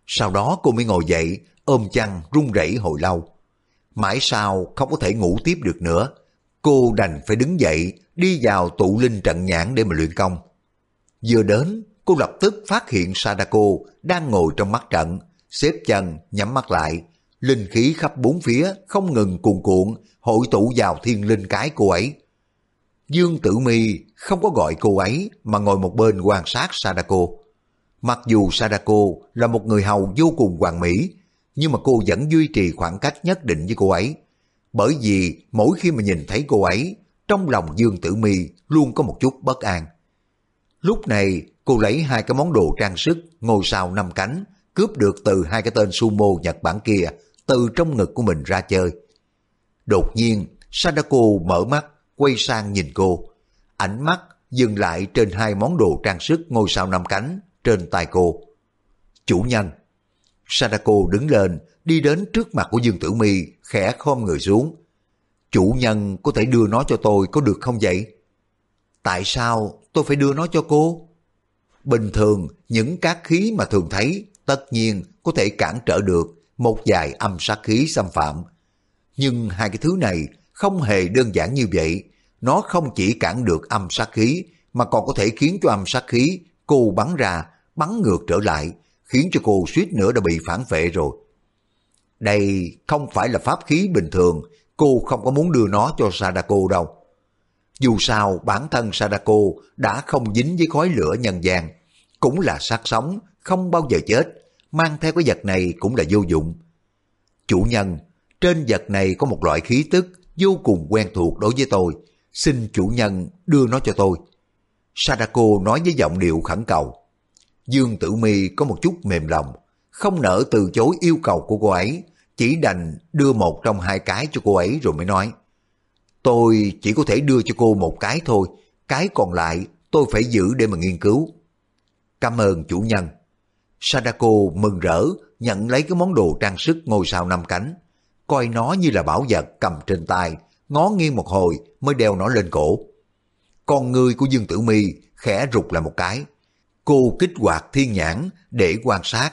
Sau đó cô mới ngồi dậy, ôm chăn run rẩy hồi lâu. Mãi sau không có thể ngủ tiếp được nữa, cô đành phải đứng dậy đi vào tụ linh trận nhãn để mà luyện công. Vừa đến, cô lập tức phát hiện Sadako đang ngồi trong mắt trận, xếp chân, nhắm mắt lại. Linh khí khắp bốn phía không ngừng cuồn cuộn, hội tụ vào thiên linh cái cô ấy. Dương Tử Mi không có gọi cô ấy mà ngồi một bên quan sát Sadako. Mặc dù Sadako là một người hầu vô cùng hoàn mỹ, nhưng mà cô vẫn duy trì khoảng cách nhất định với cô ấy. Bởi vì mỗi khi mà nhìn thấy cô ấy, trong lòng Dương Tử Mi luôn có một chút bất an. Lúc này cô lấy hai cái món đồ trang sức ngồi sao năm cánh cướp được từ hai cái tên sumo Nhật Bản kia từ trong ngực của mình ra chơi. Đột nhiên, Sadako mở mắt, quay sang nhìn cô. Ánh mắt dừng lại trên hai món đồ trang sức ngôi sao năm cánh trên tay cô. Chủ nhân. Sadako đứng lên, đi đến trước mặt của Dương Tử Mi khẽ khom người xuống. Chủ nhân có thể đưa nó cho tôi có được không vậy? Tại sao tôi phải đưa nó cho cô? Bình thường, những cát khí mà thường thấy tất nhiên có thể cản trở được một vài âm sát khí xâm phạm. Nhưng hai cái thứ này không hề đơn giản như vậy. Nó không chỉ cản được âm sát khí mà còn có thể khiến cho âm sát khí cô bắn ra, bắn ngược trở lại, khiến cho cô suýt nữa đã bị phản vệ rồi. Đây không phải là pháp khí bình thường, cô không có muốn đưa nó cho Sadako đâu. Dù sao bản thân Sadako đã không dính với khói lửa nhân gian, cũng là sát sống, không bao giờ chết, mang theo cái vật này cũng là vô dụng. Chủ nhân, trên vật này có một loại khí tức vô cùng quen thuộc đối với tôi, xin chủ nhân đưa nó cho tôi. Sadako nói với giọng điệu khẩn cầu. Dương Tử Mi có một chút mềm lòng, không nỡ từ chối yêu cầu của cô ấy, chỉ đành đưa một trong hai cái cho cô ấy rồi mới nói. Tôi chỉ có thể đưa cho cô một cái thôi, cái còn lại tôi phải giữ để mà nghiên cứu. Cảm ơn chủ nhân. Sadako mừng rỡ nhận lấy cái món đồ trang sức ngôi sao năm cánh, coi nó như là bảo vật cầm trên tay, ngó nghiêng một hồi mới đeo nó lên cổ. Con người của Dương Tử Mi khẽ rụt lại một cái. Cô kích hoạt thiên nhãn để quan sát,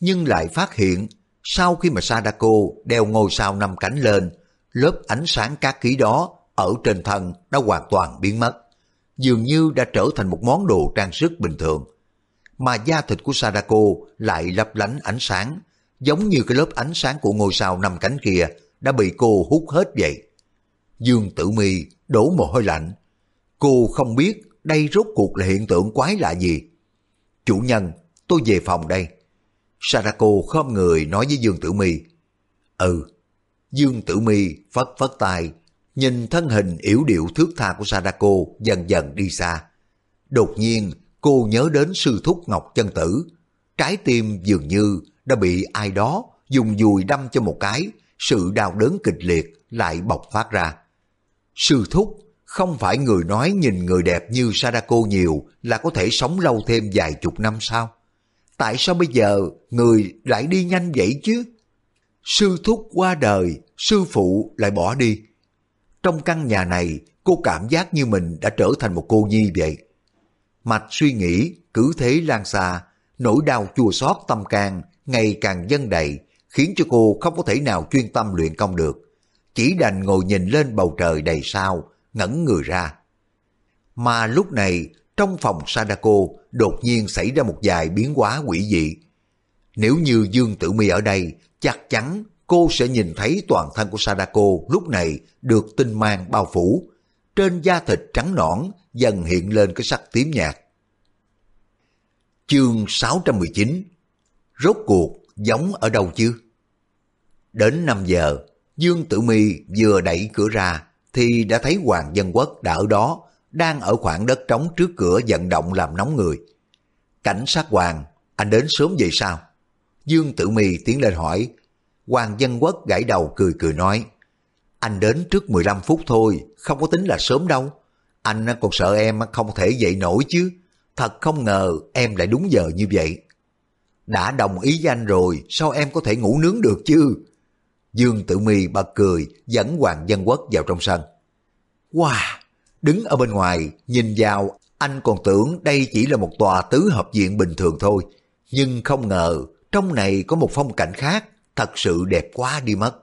nhưng lại phát hiện sau khi mà Sadako đeo ngôi sao năm cánh lên, lớp ánh sáng các khí đó ở trên thân đã hoàn toàn biến mất, dường như đã trở thành một món đồ trang sức bình thường. Mà da thịt của Sadako lại lấp lánh ánh sáng, giống như cái lớp ánh sáng của ngôi sao năm cánh kia đã bị cô hút hết vậy. Dương Tử Mi đổ mồ hôi lạnh. Cô không biết đây rốt cuộc là hiện tượng quái lạ gì. Chủ nhân, tôi về phòng đây. Sadako khom người nói với Dương Tử Mi. Ừ. Dương Tử Mi phất phất tay, nhìn thân hình yếu điệu thước tha của Sadako dần dần đi xa. Đột nhiên, cô nhớ đến sư thúc Ngọc Chân Tử. Trái tim dường như đã bị ai đó dùng dùi đâm cho một cái, sự đau đớn kịch liệt lại bộc phát ra. Sư thúc không phải người nói nhìn người đẹp như Sadako nhiều là có thể sống lâu thêm vài chục năm sao? Tại sao bây giờ người lại đi nhanh vậy chứ? Sư thúc qua đời, sư phụ lại bỏ đi. Trong căn nhà này, cô cảm giác như mình đã trở thành một cô nhi vậy. Mạch suy nghĩ, cứ thế lan xa, nỗi đau chua xót tâm can ngày càng dâng đầy, khiến cho cô không có thể nào chuyên tâm luyện công được. Chỉ đành ngồi nhìn lên bầu trời đầy sao, ngẩn người ra. Mà lúc này, trong phòng Sadako đột nhiên xảy ra một vài biến hóa quỷ dị. Nếu như Dương Tử Mi ở đây, chắc chắn cô sẽ nhìn thấy toàn thân của Sadako lúc này được tinh mang bao phủ. Trên da thịt trắng nõn dần hiện lên cái sắc tím nhạt. Chương 619 Rốt cuộc giống ở đâu chứ? Đến 5 giờ, Dương Tử Mi vừa đẩy cửa ra thì đã thấy Hoàng Dân Quốc đã ở đó, đang ở khoảng đất trống trước cửa vận động làm nóng người. Cảnh sát Hoàng, anh đến sớm vậy sao? Dương Tử Mi tiến lên hỏi. Hoàng Dân Quốc gãy đầu cười cười nói, anh đến trước 15 phút thôi, không có tính là sớm đâu. Anh còn sợ em không thể dậy nổi chứ. Thật không ngờ em lại đúng giờ như vậy. Đã đồng ý với anh rồi, sao em có thể ngủ nướng được chứ? Dương Tử Mi bật cười, dẫn Hoàng Dân Quốc vào trong sân. Wow! Đứng ở bên ngoài, nhìn vào, anh còn tưởng đây chỉ là một tòa tứ hợp viện bình thường thôi. Nhưng không ngờ, trong này có một phong cảnh khác, thật sự đẹp quá đi mất.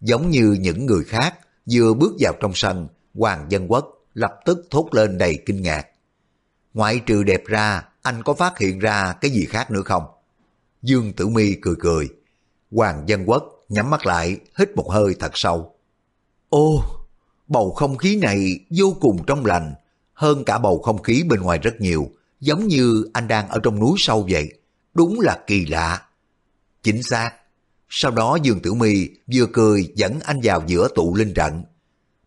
Giống như những người khác, vừa bước vào trong sân, Hoàng Dân Quốc lập tức thốt lên đầy kinh ngạc. Ngoại trừ đẹp ra, anh có phát hiện ra cái gì khác nữa không? Dương Tử Mi cười cười. Hoàng Dân Quốc nhắm mắt lại, hít một hơi thật sâu. Ô, Bầu không khí này vô cùng trong lành, hơn cả bầu không khí bên ngoài rất nhiều, giống như anh đang ở trong núi sâu vậy. Đúng là kỳ lạ. Chính xác. Sau đó Dương Tử Mi vừa cười dẫn anh vào giữa tụ linh trận.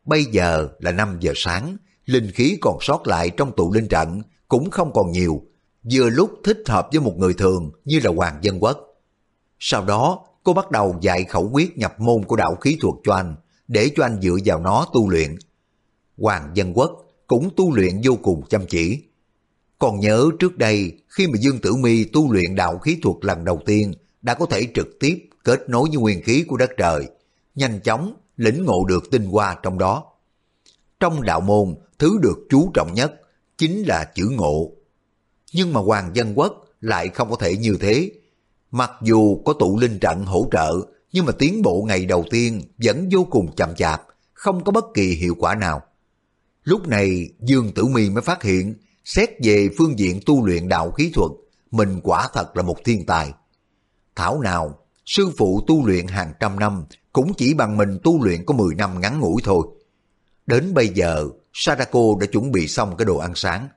Bây giờ là 5 giờ sáng, linh khí còn sót lại trong tụ linh trận cũng không còn nhiều, vừa lúc thích hợp với một người thường như là Hoàng Dân Quốc. Sau đó, cô bắt đầu dạy khẩu quyết nhập môn của đạo khí thuật cho anh, để cho anh dựa vào nó tu luyện. Hoàng Dân Quốc cũng tu luyện vô cùng chăm chỉ. Còn nhớ trước đây, khi mà Dương Tử Mi tu luyện đạo khí thuật lần đầu tiên, đã có thể trực tiếp kết nối với nguyên khí của đất trời, nhanh chóng lĩnh ngộ được tinh hoa trong đó. Trong đạo môn, thứ được chú trọng nhất chính là chữ ngộ. Nhưng mà Hoàng Dân Quốc lại không có thể như thế. Mặc dù có tụ linh trận hỗ trợ, nhưng mà tiến bộ ngày đầu tiên vẫn vô cùng chậm chạp, không có bất kỳ hiệu quả nào. Lúc này Dương Tử Mi mới phát hiện, xét về phương diện tu luyện đạo khí thuật, mình quả thật là một thiên tài. Thảo nào, sư phụ tu luyện hàng trăm năm cũng chỉ bằng mình tu luyện có 10 năm ngắn ngủi thôi. Đến bây giờ, Sadako đã chuẩn bị xong cái đồ ăn sáng.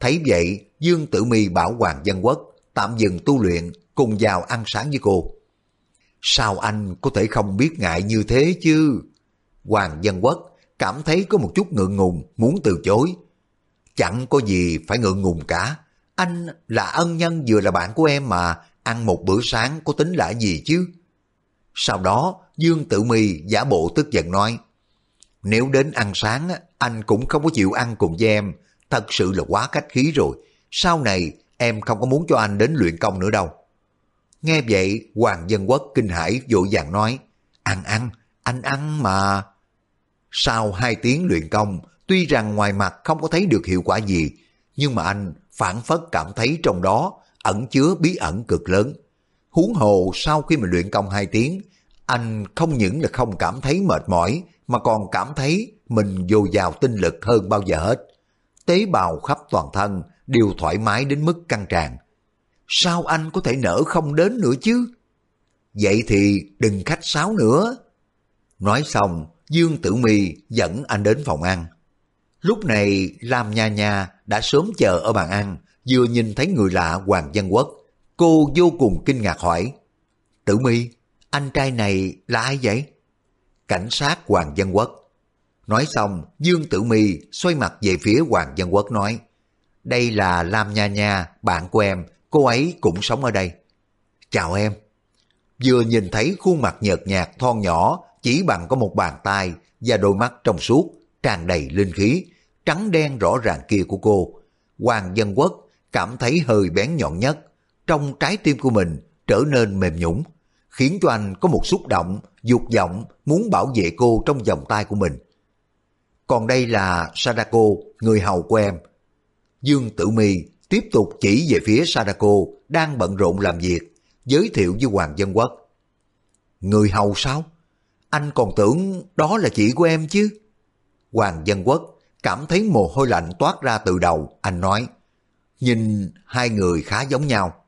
Thấy vậy, Dương Tử Mi bảo Hoàng Dân Quốc tạm dừng tu luyện cùng vào ăn sáng với cô. Sao anh có thể không biết ngại như thế chứ? Hoàng Dân Quốc cảm thấy có một chút ngượng ngùng muốn từ chối. Chẳng có gì phải ngượng ngùng cả. Anh là ân nhân vừa là bạn của em mà, ăn một bữa sáng có tính là gì chứ? Sau đó, Dương Tử Mi giả bộ tức giận nói, nếu đến ăn sáng, anh cũng không có chịu ăn cùng với em, thật sự là quá khách khí rồi. Sau này, em không có muốn cho anh đến luyện công nữa đâu. Nghe vậy, Hoàng Dân Quốc kinh hãi vội vàng nói, ăn ăn, anh ăn mà. Sau hai tiếng luyện công, tuy rằng ngoài mặt không có thấy được hiệu quả gì, nhưng mà anh phản phất cảm thấy trong đó ẩn chứa bí ẩn cực lớn. Huống hồ sau khi mà luyện công hai tiếng, anh không những là không cảm thấy mệt mỏi, mà còn cảm thấy mình dồi dào tinh lực hơn bao giờ hết. Tế bào khắp toàn thân đều thoải mái đến mức căng tràn. Sao anh có thể nở không đến nữa chứ? Vậy thì đừng khách sáo nữa. Nói xong, Dương Tử Mi dẫn anh đến phòng ăn. Lúc này, Lam Nha Nha đã sớm chờ ở bàn ăn, vừa nhìn thấy người lạ Hoàng Dân Quốc. Cô vô cùng kinh ngạc hỏi, Tử Mi, anh trai này là ai vậy? Cảnh sát Hoàng Dân Quốc. Nói xong, Dương Tử Mi xoay mặt về phía Hoàng Dân Quốc nói, đây là Lam Nha Nha, bạn của em, cô ấy cũng sống ở đây. Chào em. Vừa nhìn thấy khuôn mặt nhợt nhạt thon nhỏ, chỉ bằng có một bàn tay và đôi mắt trong suốt, tràn đầy linh khí, trắng đen rõ ràng kia của cô. Hoàng Dân Quốc cảm thấy hơi bén nhọn nhất, trong trái tim của mình trở nên mềm nhũng, khiến cho anh có một xúc động, dục vọng muốn bảo vệ cô trong vòng tay của mình. Còn đây là Sadako, người hầu của em. Dương Tử Mi tiếp tục chỉ về phía Sadako đang bận rộn làm việc, giới thiệu với Hoàng Dân Quốc. Người hầu sao? Anh còn tưởng đó là chị của em chứ? Hoàng Dân Quốc cảm thấy mồ hôi lạnh toát ra từ đầu, anh nói. Nhìn hai người khá giống nhau.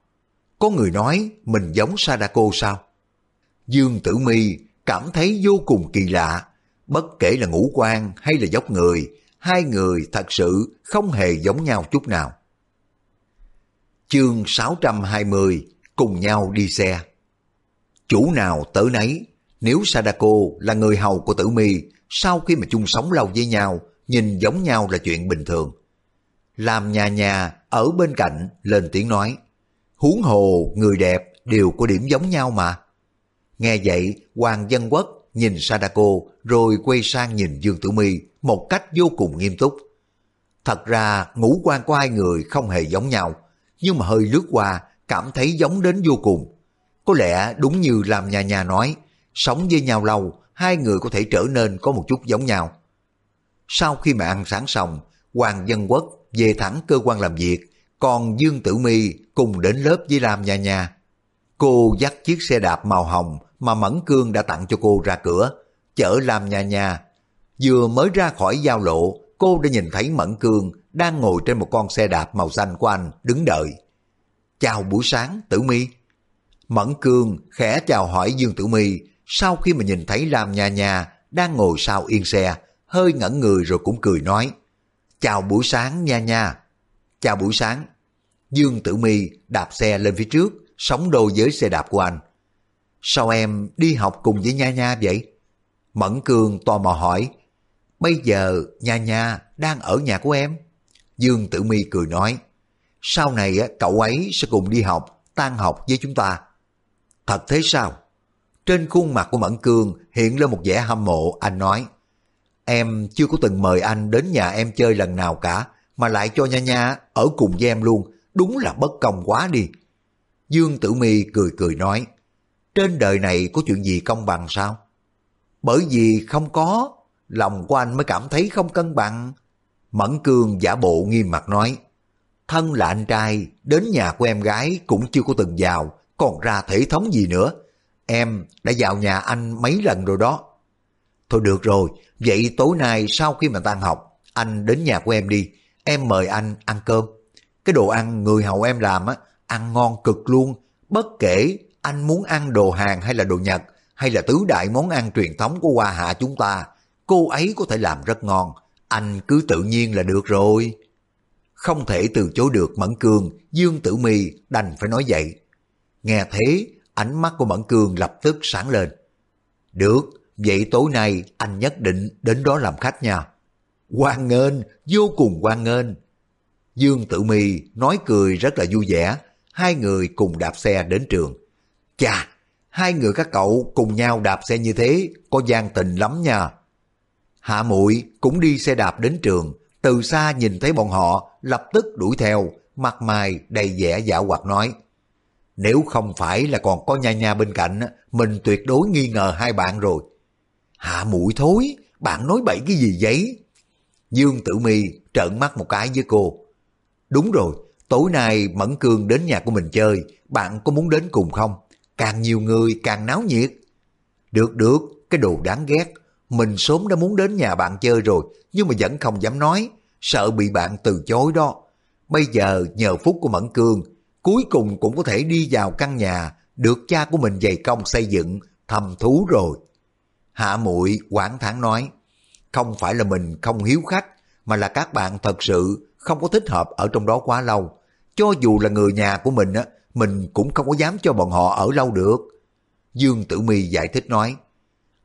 Có người nói mình giống Sadako sao? Dương Tử Mi cảm thấy vô cùng kỳ lạ. Bất kể là ngũ quan hay là dốc người, hai người thật sự không hề giống nhau chút nào. Chương 620 Cùng nhau đi xe Chủ nào tới nấy, nếu Sadako là người hầu của Tử Mi, sau khi mà chung sống lâu với nhau, nhìn giống nhau là chuyện bình thường. Làm nhà nhà ở bên cạnh lên tiếng nói, huống hồ người đẹp đều có điểm giống nhau mà. Nghe vậy, Hoàng Dân Quốc nhìn Sadako rồi quay sang nhìn Dương Tử Mi một cách vô cùng nghiêm túc. Thật ra ngũ quan của hai người không hề giống nhau, nhưng mà hơi lướt qua cảm thấy giống đến vô cùng. Có lẽ đúng như làm nhà nhà nói, sống với nhau lâu, hai người có thể trở nên có một chút giống nhau. Sau khi mà ăn sáng xong, Hoàng Dân Quốc về thẳng cơ quan làm việc, còn Dương Tử Mi cùng đến lớp với làm nhà nhà. Cô dắt chiếc xe đạp màu hồng mà Mẫn Cương đã tặng cho cô ra cửa, chở làm nhà nhà. Vừa mới ra khỏi giao lộ, cô đã nhìn thấy Mẫn Cương đang ngồi trên một con xe đạp màu xanh của anh, đứng đợi. Chào buổi sáng, Tử Mi. Mẫn Cương khẽ chào hỏi Dương Tử Mi sau khi mà nhìn thấy Lam Nha Nha đang ngồi sau yên xe, hơi ngẩn người rồi cũng cười nói, chào buổi sáng nha nha. Chào buổi sáng. Dương Tử Mi đạp xe lên phía trước, sóng đôi với xe đạp của anh. Sao em đi học cùng với Nha Nha vậy? Mẫn Cương tò mò hỏi, bây giờ Nha Nha đang ở nhà của em? Dương Tử Mi cười nói, sau này cậu ấy sẽ cùng đi học, tan học với chúng ta. Thật thế sao? Trên khuôn mặt của Mẫn Cương hiện lên một vẻ hâm mộ, anh nói, em chưa có từng mời anh đến nhà em chơi lần nào cả, mà lại cho Nha Nha ở cùng với em luôn, đúng là bất công quá đi. Dương Tử Mi cười cười nói, trên đời này có chuyện gì công bằng sao? Bởi vì không có, lòng của anh mới cảm thấy không cân bằng. Mẫn Cương giả bộ nghiêm mặt nói, thân là anh trai, đến nhà của em gái cũng chưa có từng vào, còn ra thể thống gì nữa. Em đã vào nhà anh mấy lần rồi đó. Thôi được rồi, vậy tối nay sau khi mà tan học, anh đến nhà của em đi, em mời anh ăn cơm. Cái đồ ăn người hầu em làm á, ăn ngon cực luôn, bất kể anh muốn ăn đồ hàng hay là đồ Nhật, hay là tứ đại món ăn truyền thống của Hoa Hạ chúng ta, cô ấy có thể làm rất ngon, anh cứ tự nhiên là được rồi. Không thể từ chối được Mẫn Cường Dương Tử Mi đành phải nói vậy. Nghe thế, ánh mắt của Mẫn Cường lập tức sáng lên. Được, vậy tối nay anh nhất định đến đó làm khách nha. quan nghênh, vô cùng quan nghênh. Dương Tử Mi nói cười rất là vui vẻ, hai người cùng đạp xe đến trường. Chà, hai người các cậu cùng nhau đạp xe như thế, có gian tình lắm nha. Hạ muội cũng đi xe đạp đến trường, từ xa nhìn thấy bọn họ, lập tức đuổi theo, mặt mày đầy vẻ giả hoạt nói. Nếu không phải là còn có nha nha bên cạnh, mình tuyệt đối nghi ngờ hai bạn rồi. Hạ muội thối, bạn nói bậy cái gì vậy? Dương Tử Mi trợn mắt một cái với cô. Đúng rồi, tối nay Mẫn Cương đến nhà của mình chơi, bạn có muốn đến cùng không? Càng nhiều người càng náo nhiệt. Được được, cái đồ đáng ghét. Mình sớm đã muốn đến nhà bạn chơi rồi, nhưng mà vẫn không dám nói, sợ bị bạn từ chối đó. Bây giờ nhờ phúc của Mẫn Cương, cuối cùng cũng có thể đi vào căn nhà được cha của mình dày công xây dựng, thầm thú rồi. Hạ muội quảng thản nói, không phải là mình không hiếu khách, mà là các bạn thật sự không có thích hợp ở trong đó quá lâu. Cho dù là người nhà của mình á, mình cũng không có dám cho bọn họ ở lâu được. Dương Tử Mi giải thích nói,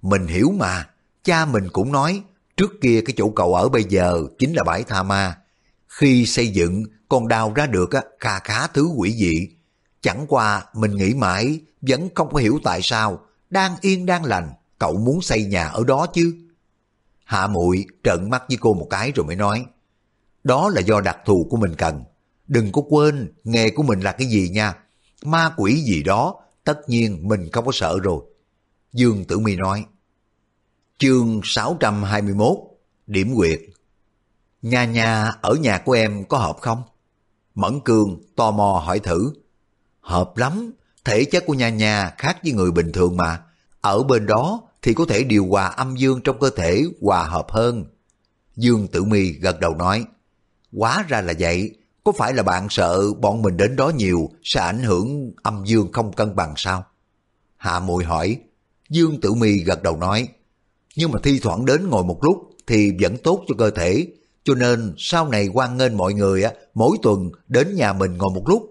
mình hiểu mà, cha mình cũng nói, trước kia cái chỗ cậu ở bây giờ chính là bãi tha ma. Khi xây dựng còn đào ra được á, kha khá thứ quỷ dị. Chẳng qua mình nghĩ mãi, vẫn không có hiểu tại sao, đang yên đang lành, cậu muốn xây nhà ở đó chứ. Hạ muội trợn mắt với cô một cái rồi mới nói, đó là do đặc thù của mình cần. Đừng có quên nghề của mình là cái gì nha. Ma quỷ gì đó, tất nhiên mình không có sợ rồi. Dương Tử Mi nói. Chương 621 Điểm quyệt Nhà nhà ở nhà của em có hợp không? Mẫn Cương tò mò hỏi thử. Hợp lắm, thể chất của nhà nhà khác với người bình thường mà. Ở bên đó thì có thể điều hòa âm dương trong cơ thể hòa hợp hơn. Dương Tử Mi gật đầu nói. Quá ra là vậy, có phải là bạn sợ bọn mình đến đó nhiều sẽ ảnh hưởng âm dương không cân bằng sao? Hạ mùi hỏi, Dương Tử Mi gật đầu nói, nhưng mà thi thoảng đến ngồi một lúc thì vẫn tốt cho cơ thể, cho nên sau này quan nghênh mọi người á mỗi tuần đến nhà mình ngồi một lúc.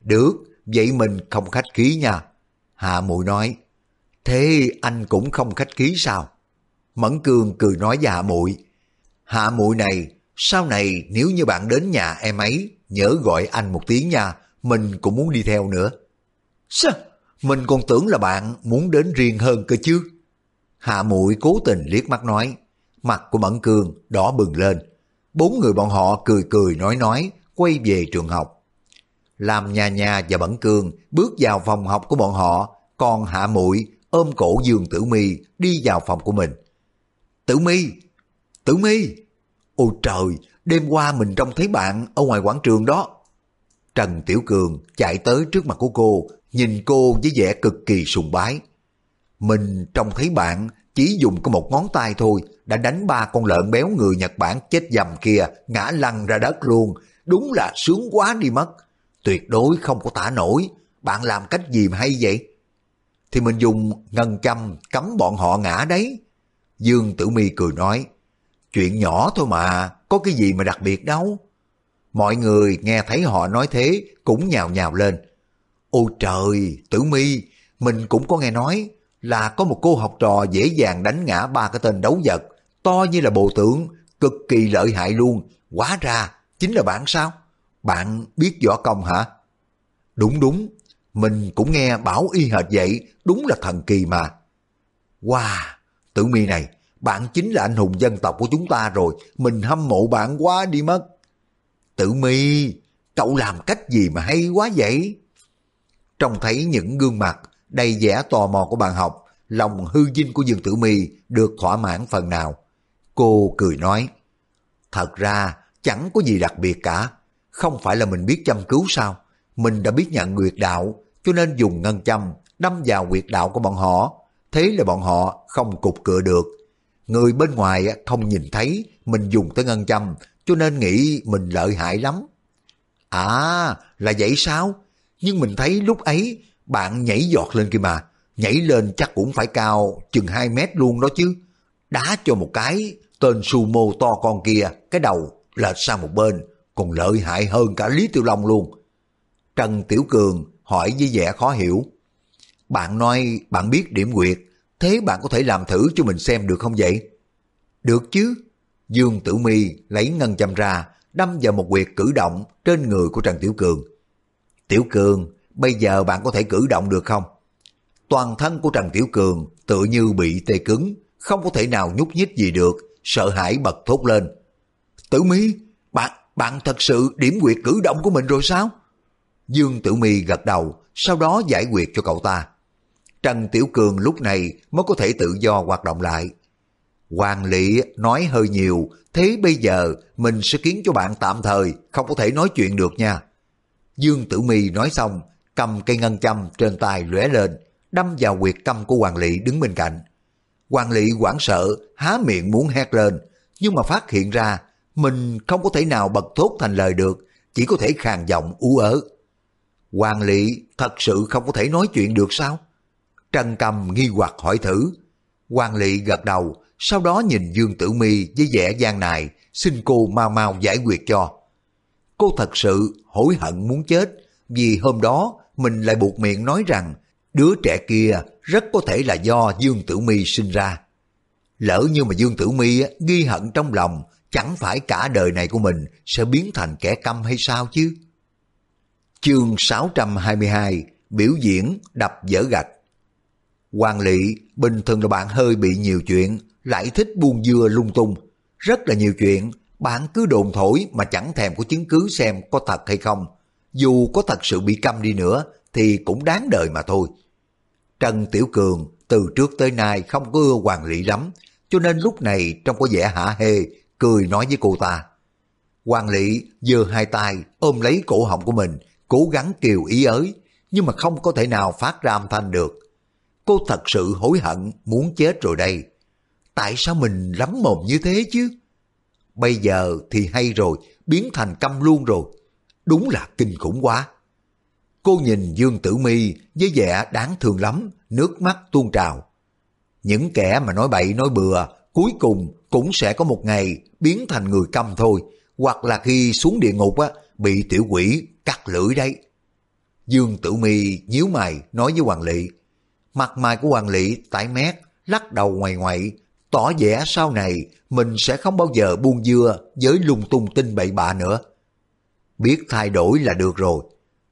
Được, vậy mình không khách khí nha. Hạ mùi nói, thế anh cũng không khách khí sao? Mẫn Cương cười nói với Hạ mùi, Hạ mùi này sau này nếu như bạn đến nhà em ấy, nhớ gọi anh một tiếng nha, mình cũng muốn đi theo nữa. Sao? Mình còn tưởng là bạn muốn đến riêng hơn cơ chứ. Hạ muội cố tình liếc mắt nói, mặt của Mẫn Cương đỏ bừng lên. Bốn người bọn họ cười cười nói nói, quay về trường học. Làm nhà nhà và Mẫn Cương bước vào phòng học của bọn họ, còn Hạ muội ôm cổ Dương Tử Mi đi vào phòng của mình. Tử Mi, Tử Mi. Ôi trời, đêm qua mình trông thấy bạn ở ngoài quảng trường đó. Trần Tiểu Cường chạy tới trước mặt của cô, nhìn cô với vẻ cực kỳ sùng bái. Mình trông thấy bạn chỉ dùng có một ngón tay thôi đã đánh ba con lợn béo người Nhật Bản chết dầm kia ngã lăn ra đất luôn. Đúng là sướng quá đi mất. Tuyệt đối không có tả nổi. Bạn làm cách gì mà hay vậy? Thì mình dùng ngân châm cấm bọn họ ngã đấy. Dương Tử Mi cười nói, chuyện nhỏ thôi mà, có cái gì mà đặc biệt đâu. Mọi người nghe thấy họ nói thế cũng nhào nhào lên. Ôi trời, tử mi, mình cũng có nghe nói là có một cô học trò dễ dàng đánh ngã ba cái tên đấu vật, to như là bộ tượng, cực kỳ lợi hại luôn. Quá ra, chính là bạn sao? Bạn biết võ công hả? Đúng đúng, mình cũng nghe bảo y hệt vậy, đúng là thần kỳ mà. Wow, tử mi này, bạn chính là anh hùng dân tộc của chúng ta rồi, mình hâm mộ bạn quá đi mất. Tử mi, cậu làm cách gì mà hay quá vậy? Trông thấy những gương mặt đầy vẻ tò mò của bạn học, lòng hư dinh của Dương Tử Mi được thỏa mãn phần nào. Cô cười nói, thật ra chẳng có gì đặc biệt cả, không phải là mình biết chăm cứu sao, mình đã biết nhận nguyệt đạo, cho nên dùng ngân châm đâm vào nguyệt đạo của bọn họ, thế là bọn họ không cục cựa được. Người bên ngoài không nhìn thấy mình dùng tới ngân châm, cho nên nghĩ mình lợi hại lắm. À, là vậy sao? Nhưng mình thấy lúc ấy bạn nhảy giọt lên kia mà, nhảy lên chắc cũng phải cao chừng 2 mét luôn đó chứ. Đá cho một cái, tên sumo to con kia, cái đầu lệch sang một bên, còn lợi hại hơn cả Lý Tiêu Long luôn. Trần Tiểu Cường hỏi với vẻ khó hiểu. Bạn nói bạn biết điểm quyệt, thế bạn có thể làm thử cho mình xem được không vậy? Được chứ. Dương Tử Mi lấy ngân châm ra, đâm vào một quyệt cử động trên người của Trần Tiểu Cường. Tiểu Cường, bây giờ bạn có thể cử động được không? Toàn thân của Trần Tiểu Cường tự như bị tê cứng, không có thể nào nhúc nhích gì được, sợ hãi bật thốt lên. Tử Mi, bạn, bạn thật sự điểm quyệt cử động của mình rồi sao? Dương Tử Mi gật đầu, sau đó giải quyết cho cậu ta. Trần Tiểu Cường lúc này mới có thể tự do hoạt động lại. Hoàng Lị nói hơi nhiều, thế bây giờ mình sẽ khiến cho bạn tạm thời không có thể nói chuyện được nha. Dương Tử Mi nói xong, cầm cây ngân châm trên tay lóe lên, đâm vào quyệt tâm của Hoàng Lị đứng bên cạnh. Hoàng Lị hoảng sợ, há miệng muốn hét lên, nhưng mà phát hiện ra mình không có thể nào bật thốt thành lời được, chỉ có thể khàn giọng ú ớ. Hoàng Lị thật sự không có thể nói chuyện được sao? Trần Cầm nghi hoặc hỏi thử. Quang Lị gật đầu, sau đó nhìn Dương Tử Mi với vẻ gian nài, xin cô mau mau giải quyết cho. Cô thật sự hối hận muốn chết, vì hôm đó mình lại buộc miệng nói rằng đứa trẻ kia rất có thể là do Dương Tử Mi sinh ra. Lỡ như mà Dương Tử Mi ghi hận trong lòng, chẳng phải cả đời này của mình sẽ biến thành kẻ câm hay sao chứ? Chương 622 Biểu diễn đập dở gạch Hoàng Lị bình thường là bạn hơi bị nhiều chuyện, lại thích buông dưa lung tung. Rất là nhiều chuyện, bạn cứ đồn thổi mà chẳng thèm có chứng cứ xem có thật hay không. Dù có thật sự bị câm đi nữa thì cũng đáng đời mà thôi. Trần Tiểu Cường từ trước tới nay không có ưa Hoàng Lị lắm, cho nên lúc này trong có vẻ hả hê, cười nói với cô ta. Hoàng Lị giơ hai tay ôm lấy cổ họng của mình, cố gắng kiều ý ới, nhưng mà không có thể nào phát ra âm thanh được. Cô thật sự hối hận muốn chết rồi đây. Tại sao mình lắm mồm như thế chứ? Bây giờ thì hay rồi, biến thành câm luôn rồi. Đúng là kinh khủng quá. Cô nhìn Dương Tử Mi với vẻ đáng thương lắm, nước mắt tuôn trào. Những kẻ mà nói bậy nói bừa, cuối cùng cũng sẽ có một ngày biến thành người câm thôi, hoặc là khi xuống địa ngục á, bị tiểu quỷ cắt lưỡi đấy. Dương Tử Mi nhíu mày nói với Hoàng Lị. Mặt mày của Hoàng Lị tái mét, lắc đầu ngoài ngoại, tỏ vẻ sau này mình sẽ không bao giờ buông dưa với lung tung tin bậy bạ nữa. Biết thay đổi là được rồi.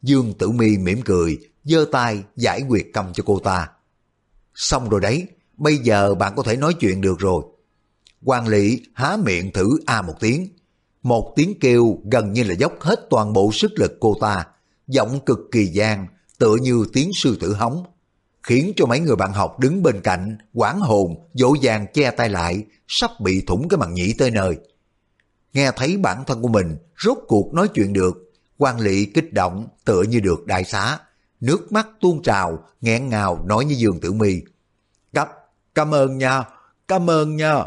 Dương Tử Mi mỉm cười, giơ tay giải quyết cầm cho cô ta. Xong rồi đấy, bây giờ bạn có thể nói chuyện được rồi. Hoàng Lị há miệng thử a một tiếng. Một tiếng kêu gần như là dốc hết toàn bộ sức lực cô ta, giọng cực kỳ gian, tựa như tiếng sư tử hóng, khiến cho mấy người bạn học đứng bên cạnh, quảng hồn, dỗ dàng che tay lại, sắp bị thủng cái màng nhĩ tới nơi. Nghe thấy bản thân của mình rốt cuộc nói chuyện được, quan lị kích động tựa như được đại xá, nước mắt tuôn trào, nghẹn ngào nói như Dương Tử Mi. "Cấp, cảm ơn nha, cảm ơn nha.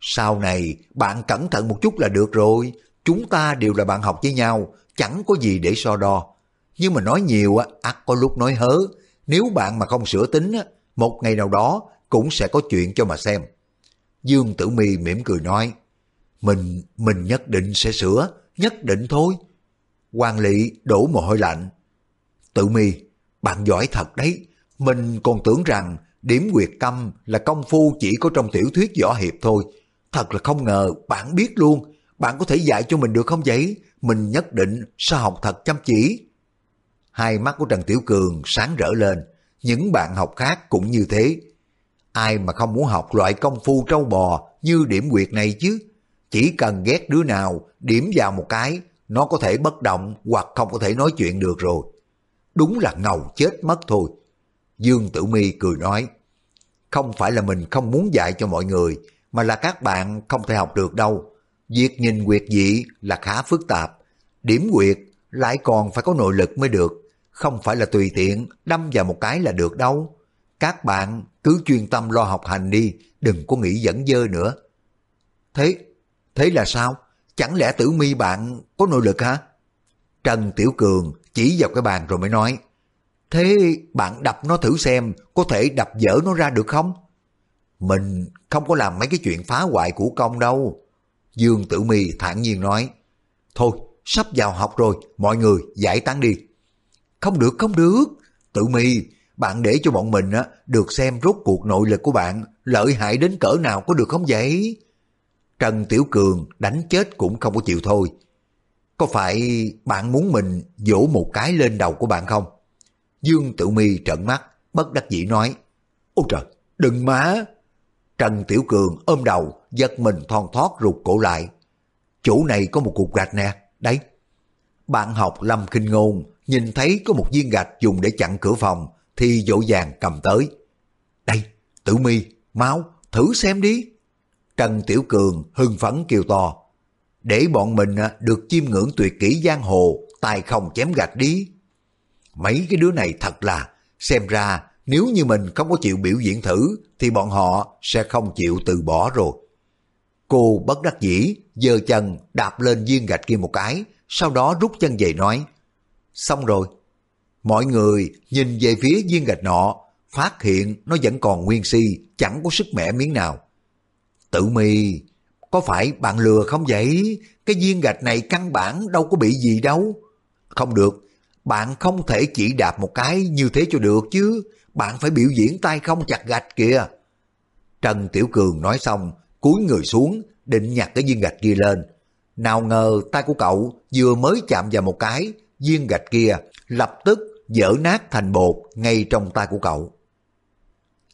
Sau này bạn cẩn thận một chút là được rồi, chúng ta đều là bạn học với nhau, chẳng có gì để so đo. Nhưng mà nói nhiều á, ắt có lúc nói hớ, nếu bạn mà không sửa tính á, một ngày nào đó cũng sẽ có chuyện cho mà xem. Dương Tử Mi mỉm cười nói, Mình, mình nhất định sẽ sửa, nhất định thôi. Hoàng Lị đổ mồ hôi lạnh. tử mi, bạn giỏi thật đấy. Mình còn tưởng rằng điểm quyệt tâm là công phu chỉ có trong tiểu thuyết võ hiệp thôi. Thật là không ngờ bạn biết luôn. Bạn có thể dạy cho mình được không vậy? Mình nhất định sẽ học thật chăm chỉ. Hai mắt của Trần Tiểu Cường sáng rỡ lên. Những bạn học khác cũng như thế. Ai mà không muốn học loại công phu trâu bò như điểm quyệt này chứ? Chỉ cần ghét đứa nào, điểm vào một cái, nó có thể bất động hoặc không có thể nói chuyện được rồi. Đúng là ngầu chết mất thôi. Dương Tử Mi cười nói, không phải là mình không muốn dạy cho mọi người, mà là các bạn không thể học được đâu. Việc nhìn quyệt dị là khá phức tạp. Điểm quyệt lại còn phải có nội lực mới được, không phải là tùy tiện đâm vào một cái là được đâu. Các bạn cứ chuyên tâm lo học hành đi, đừng có nghĩ dẫn dơ nữa. Thế, thế là sao? Chẳng lẽ tử mi bạn có nội lực hả? Trần Tiểu Cường chỉ vào cái bàn rồi mới nói, Thế bạn đập nó thử xem có thể đập dở nó ra được không? Mình không có làm mấy cái chuyện phá hoại của công đâu. Dương Tử Mi thản nhiên nói, Thôi, sắp vào học rồi, mọi người giải tán đi. Không được, không được. Tử Mi, bạn để cho bọn mình á được xem rốt cuộc nội lực của bạn lợi hại đến cỡ nào có được không vậy? Trần Tiểu Cường đánh chết cũng không có chịu thôi. Có phải bạn muốn mình vỗ một cái lên đầu của bạn không? Dương Tử Mi trợn mắt, bất đắc dĩ nói. Ôi trời, đừng má! Trần Tiểu Cường ôm đầu, giật mình thon thót rụt cổ lại. Chỗ này có một cục gạch nè, đấy. Bạn học Lâm Kinh Ngôn nhìn thấy có một viên gạch dùng để chặn cửa phòng thì dỗ dàng cầm tới. Đây, Tử Mi, máu, thử xem đi. Trần Tiểu Cường hưng phấn kêu to. Để bọn mình à, được chiêm ngưỡng tuyệt kỹ giang hồ, tài không chém gạch đi. Mấy cái đứa này thật là, xem ra nếu như mình không có chịu biểu diễn thử thì bọn họ sẽ không chịu từ bỏ rồi. Cô bất đắc dĩ, giơ chân đạp lên viên gạch kia một cái, sau đó rút chân về nói. Xong rồi. Mọi người nhìn về phía viên gạch nọ, phát hiện nó vẫn còn nguyên si, chẳng có sức mẻ miếng nào. Tự mi, có phải bạn lừa không vậy? Cái viên gạch này căn bản đâu có bị gì đâu. Không được, bạn không thể chỉ đạp một cái như thế cho được chứ. Bạn phải biểu diễn tay không chặt gạch kìa. Trần Tiểu Cường nói xong, cúi người xuống, định nhặt cái viên gạch kia lên. Nào ngờ tay của cậu vừa mới chạm vào một cái, viên gạch kia lập tức dở nát thành bột ngay trong tay của cậu.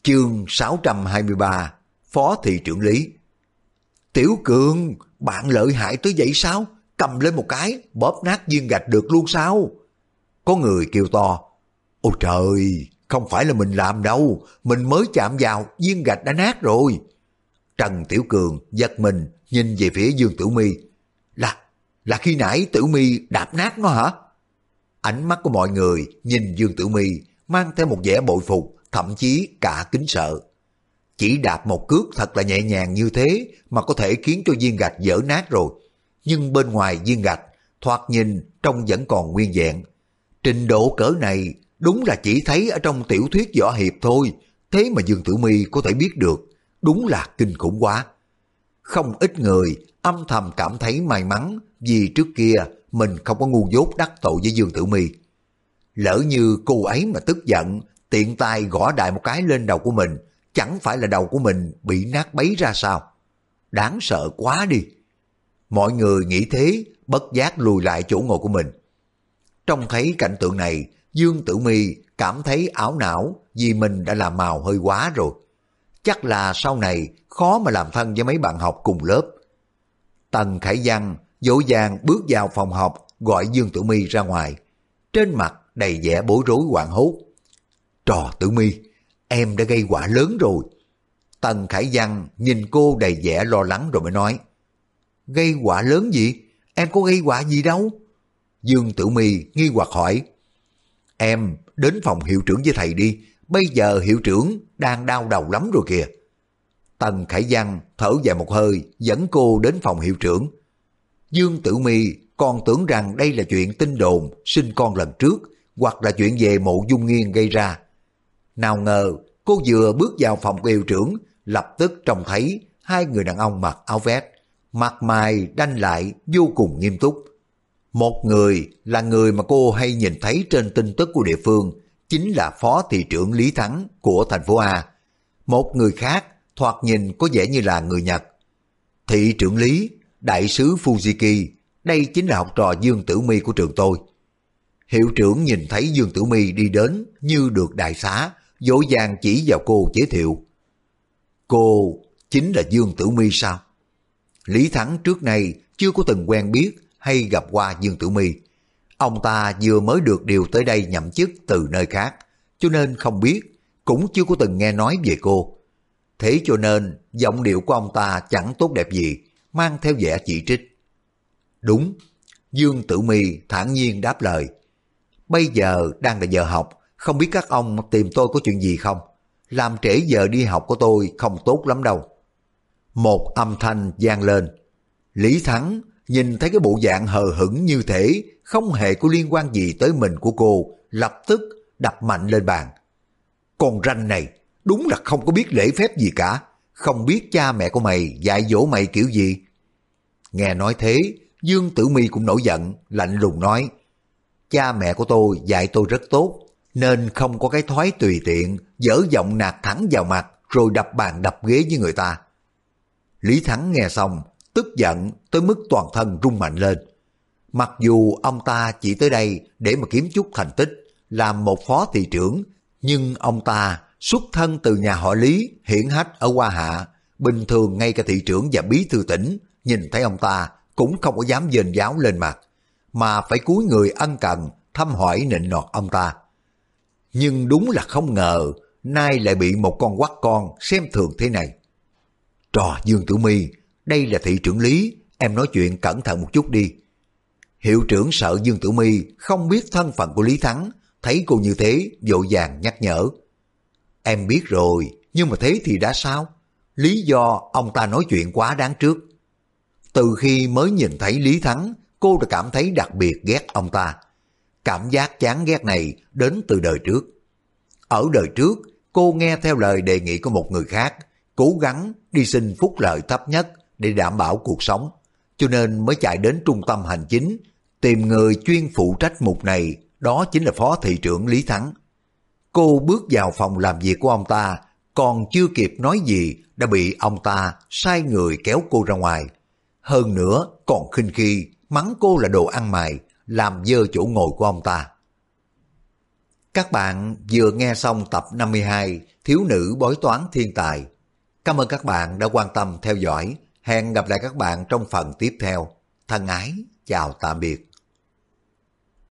Chương 623 Phó Thị trưởng Lý Tiểu Cường, bạn lợi hại tới vậy sao? Cầm lên một cái, bóp nát viên gạch được luôn sao? Có người kêu to, Ôi trời, không phải là mình làm đâu, mình mới chạm vào, viên gạch đã nát rồi. Trần Tiểu Cường giật mình nhìn về phía Dương Tử Mi. Là, là khi nãy Tử Mi đạp nát nó hả? Ánh mắt của mọi người nhìn Dương Tử Mi mang theo một vẻ bội phục, thậm chí cả kính sợ. Chỉ đạp một cước thật là nhẹ nhàng như thế mà có thể khiến cho viên gạch dở nát rồi. Nhưng bên ngoài viên gạch, thoạt nhìn trông vẫn còn nguyên vẹn. Trình độ cỡ này đúng là chỉ thấy ở trong tiểu thuyết võ hiệp thôi, thế mà Dương Tử Mi có thể biết được, đúng là kinh khủng quá. Không ít người âm thầm cảm thấy may mắn vì trước kia mình không có ngu dốt đắc tội với Dương Tử Mi. Lỡ như cô ấy mà tức giận, tiện tay gõ đại một cái lên đầu của mình, chẳng phải là đầu của mình bị nát bấy ra sao? Đáng sợ quá đi. Mọi người nghĩ thế, bất giác lùi lại chỗ ngồi của mình. Trong thấy cảnh tượng này, Dương Tử Mi cảm thấy ảo não vì mình đã làm màu hơi quá rồi. Chắc là sau này khó mà làm thân với mấy bạn học cùng lớp. Tần Khải Văn dỗ dàng bước vào phòng học gọi Dương Tử Mi ra ngoài. Trên mặt đầy vẻ bối rối hoảng hốt. Trò Tử Mi, em đã gây quả lớn rồi. Tần Khải Văn nhìn cô đầy vẻ lo lắng rồi mới nói. Gây quả lớn gì? Em có gây quả gì đâu? Dương Tử Mi nghi hoặc hỏi. Em đến phòng hiệu trưởng với thầy đi, bây giờ hiệu trưởng đang đau đầu lắm rồi kìa. Tần Khải Văn thở dài một hơi dẫn cô đến phòng hiệu trưởng. Dương Tử Mi còn tưởng rằng đây là chuyện tin đồn sinh con lần trước hoặc là chuyện về mộ dung nghiên gây ra. Nào ngờ cô vừa bước vào phòng của hiệu trưởng lập tức trông thấy hai người đàn ông mặc áo vest mặt mày đanh lại vô cùng nghiêm túc. Một người là người mà cô hay nhìn thấy trên tin tức của địa phương, chính là Phó Thị trưởng Lý Thắng của thành phố A. Một người khác thoạt nhìn có vẻ như là người Nhật. Thị trưởng Lý, đại sứ Fujiki, đây chính là học trò Dương Tử Mi của trường tôi. Hiệu trưởng nhìn thấy Dương Tử Mi đi đến như được đại xá, dỗ dàng chỉ vào cô giới thiệu. Cô chính là Dương Tử Mi sao? Lý Thắng trước nay chưa có từng quen biết hay gặp qua Dương Tử Mi. Ông ta vừa mới được điều tới đây nhậm chức từ nơi khác, cho nên không biết, cũng chưa có từng nghe nói về cô. Thế cho nên, giọng điệu của ông ta chẳng tốt đẹp gì, mang theo vẻ chỉ trích. Đúng, Dương Tử Mi thản nhiên đáp lời. Bây giờ đang là giờ học, không biết các ông tìm tôi có chuyện gì không? Làm trễ giờ đi học của tôi không tốt lắm đâu. Một âm thanh vang lên. Lý Thắng nhìn thấy cái bộ dạng hờ hững như thế, không hề có liên quan gì tới mình của cô, lập tức đập mạnh lên bàn. Con ranh này, đúng là không có biết lễ phép gì cả, không biết cha mẹ của mày dạy dỗ mày kiểu gì. Nghe nói thế, Dương Tử Mi cũng nổi giận, lạnh lùng nói, cha mẹ của tôi dạy tôi rất tốt, nên không có cái thói tùy tiện, dở giọng nạt thẳng vào mặt, rồi đập bàn đập ghế với người ta. Lý Thắng nghe xong, tức giận tới mức toàn thân rung mạnh lên. Mặc dù ông ta chỉ tới đây để mà kiếm chút thành tích, làm một phó thị trưởng, nhưng ông ta xuất thân từ nhà họ Lý, hiển hách ở Hoa Hạ, bình thường ngay cả thị trưởng và bí thư tỉnh, nhìn thấy ông ta cũng không có dám dền giáo lên mặt, mà phải cúi người ân cần, thăm hỏi nịnh nọt ông ta. Nhưng đúng là không ngờ, nay lại bị một con quắt con xem thường thế này. Trò Dương Tử Mi, đây là thị trưởng Lý, em nói chuyện cẩn thận một chút đi. Hiệu trưởng sợ Dương Tử Mi không biết thân phận của Lý Thắng, thấy cô như thế, vội vàng nhắc nhở. Em biết rồi, nhưng mà thế thì đã sao? Lý do ông ta nói chuyện quá đáng trước. Từ khi mới nhìn thấy Lý Thắng, cô đã cảm thấy đặc biệt ghét ông ta. Cảm giác chán ghét này đến từ đời trước. Ở đời trước, cô nghe theo lời đề nghị của một người khác, cố gắng đi xin phúc lợi thấp nhất để đảm bảo cuộc sống, cho nên mới chạy đến trung tâm hành chính, tìm người chuyên phụ trách mục này, đó chính là Phó Thị trưởng Lý Thắng. Cô bước vào phòng làm việc của ông ta, còn chưa kịp nói gì đã bị ông ta sai người kéo cô ra ngoài. Hơn nữa còn khinh khi mắng cô là đồ ăn mày, làm dơ chỗ ngồi của ông ta. Các bạn vừa nghe xong tập 52 Thiếu nữ bói toán thiên tài. Cảm ơn các bạn đã quan tâm theo dõi. Hẹn gặp lại các bạn trong phần tiếp theo. Thân ái, chào tạm biệt.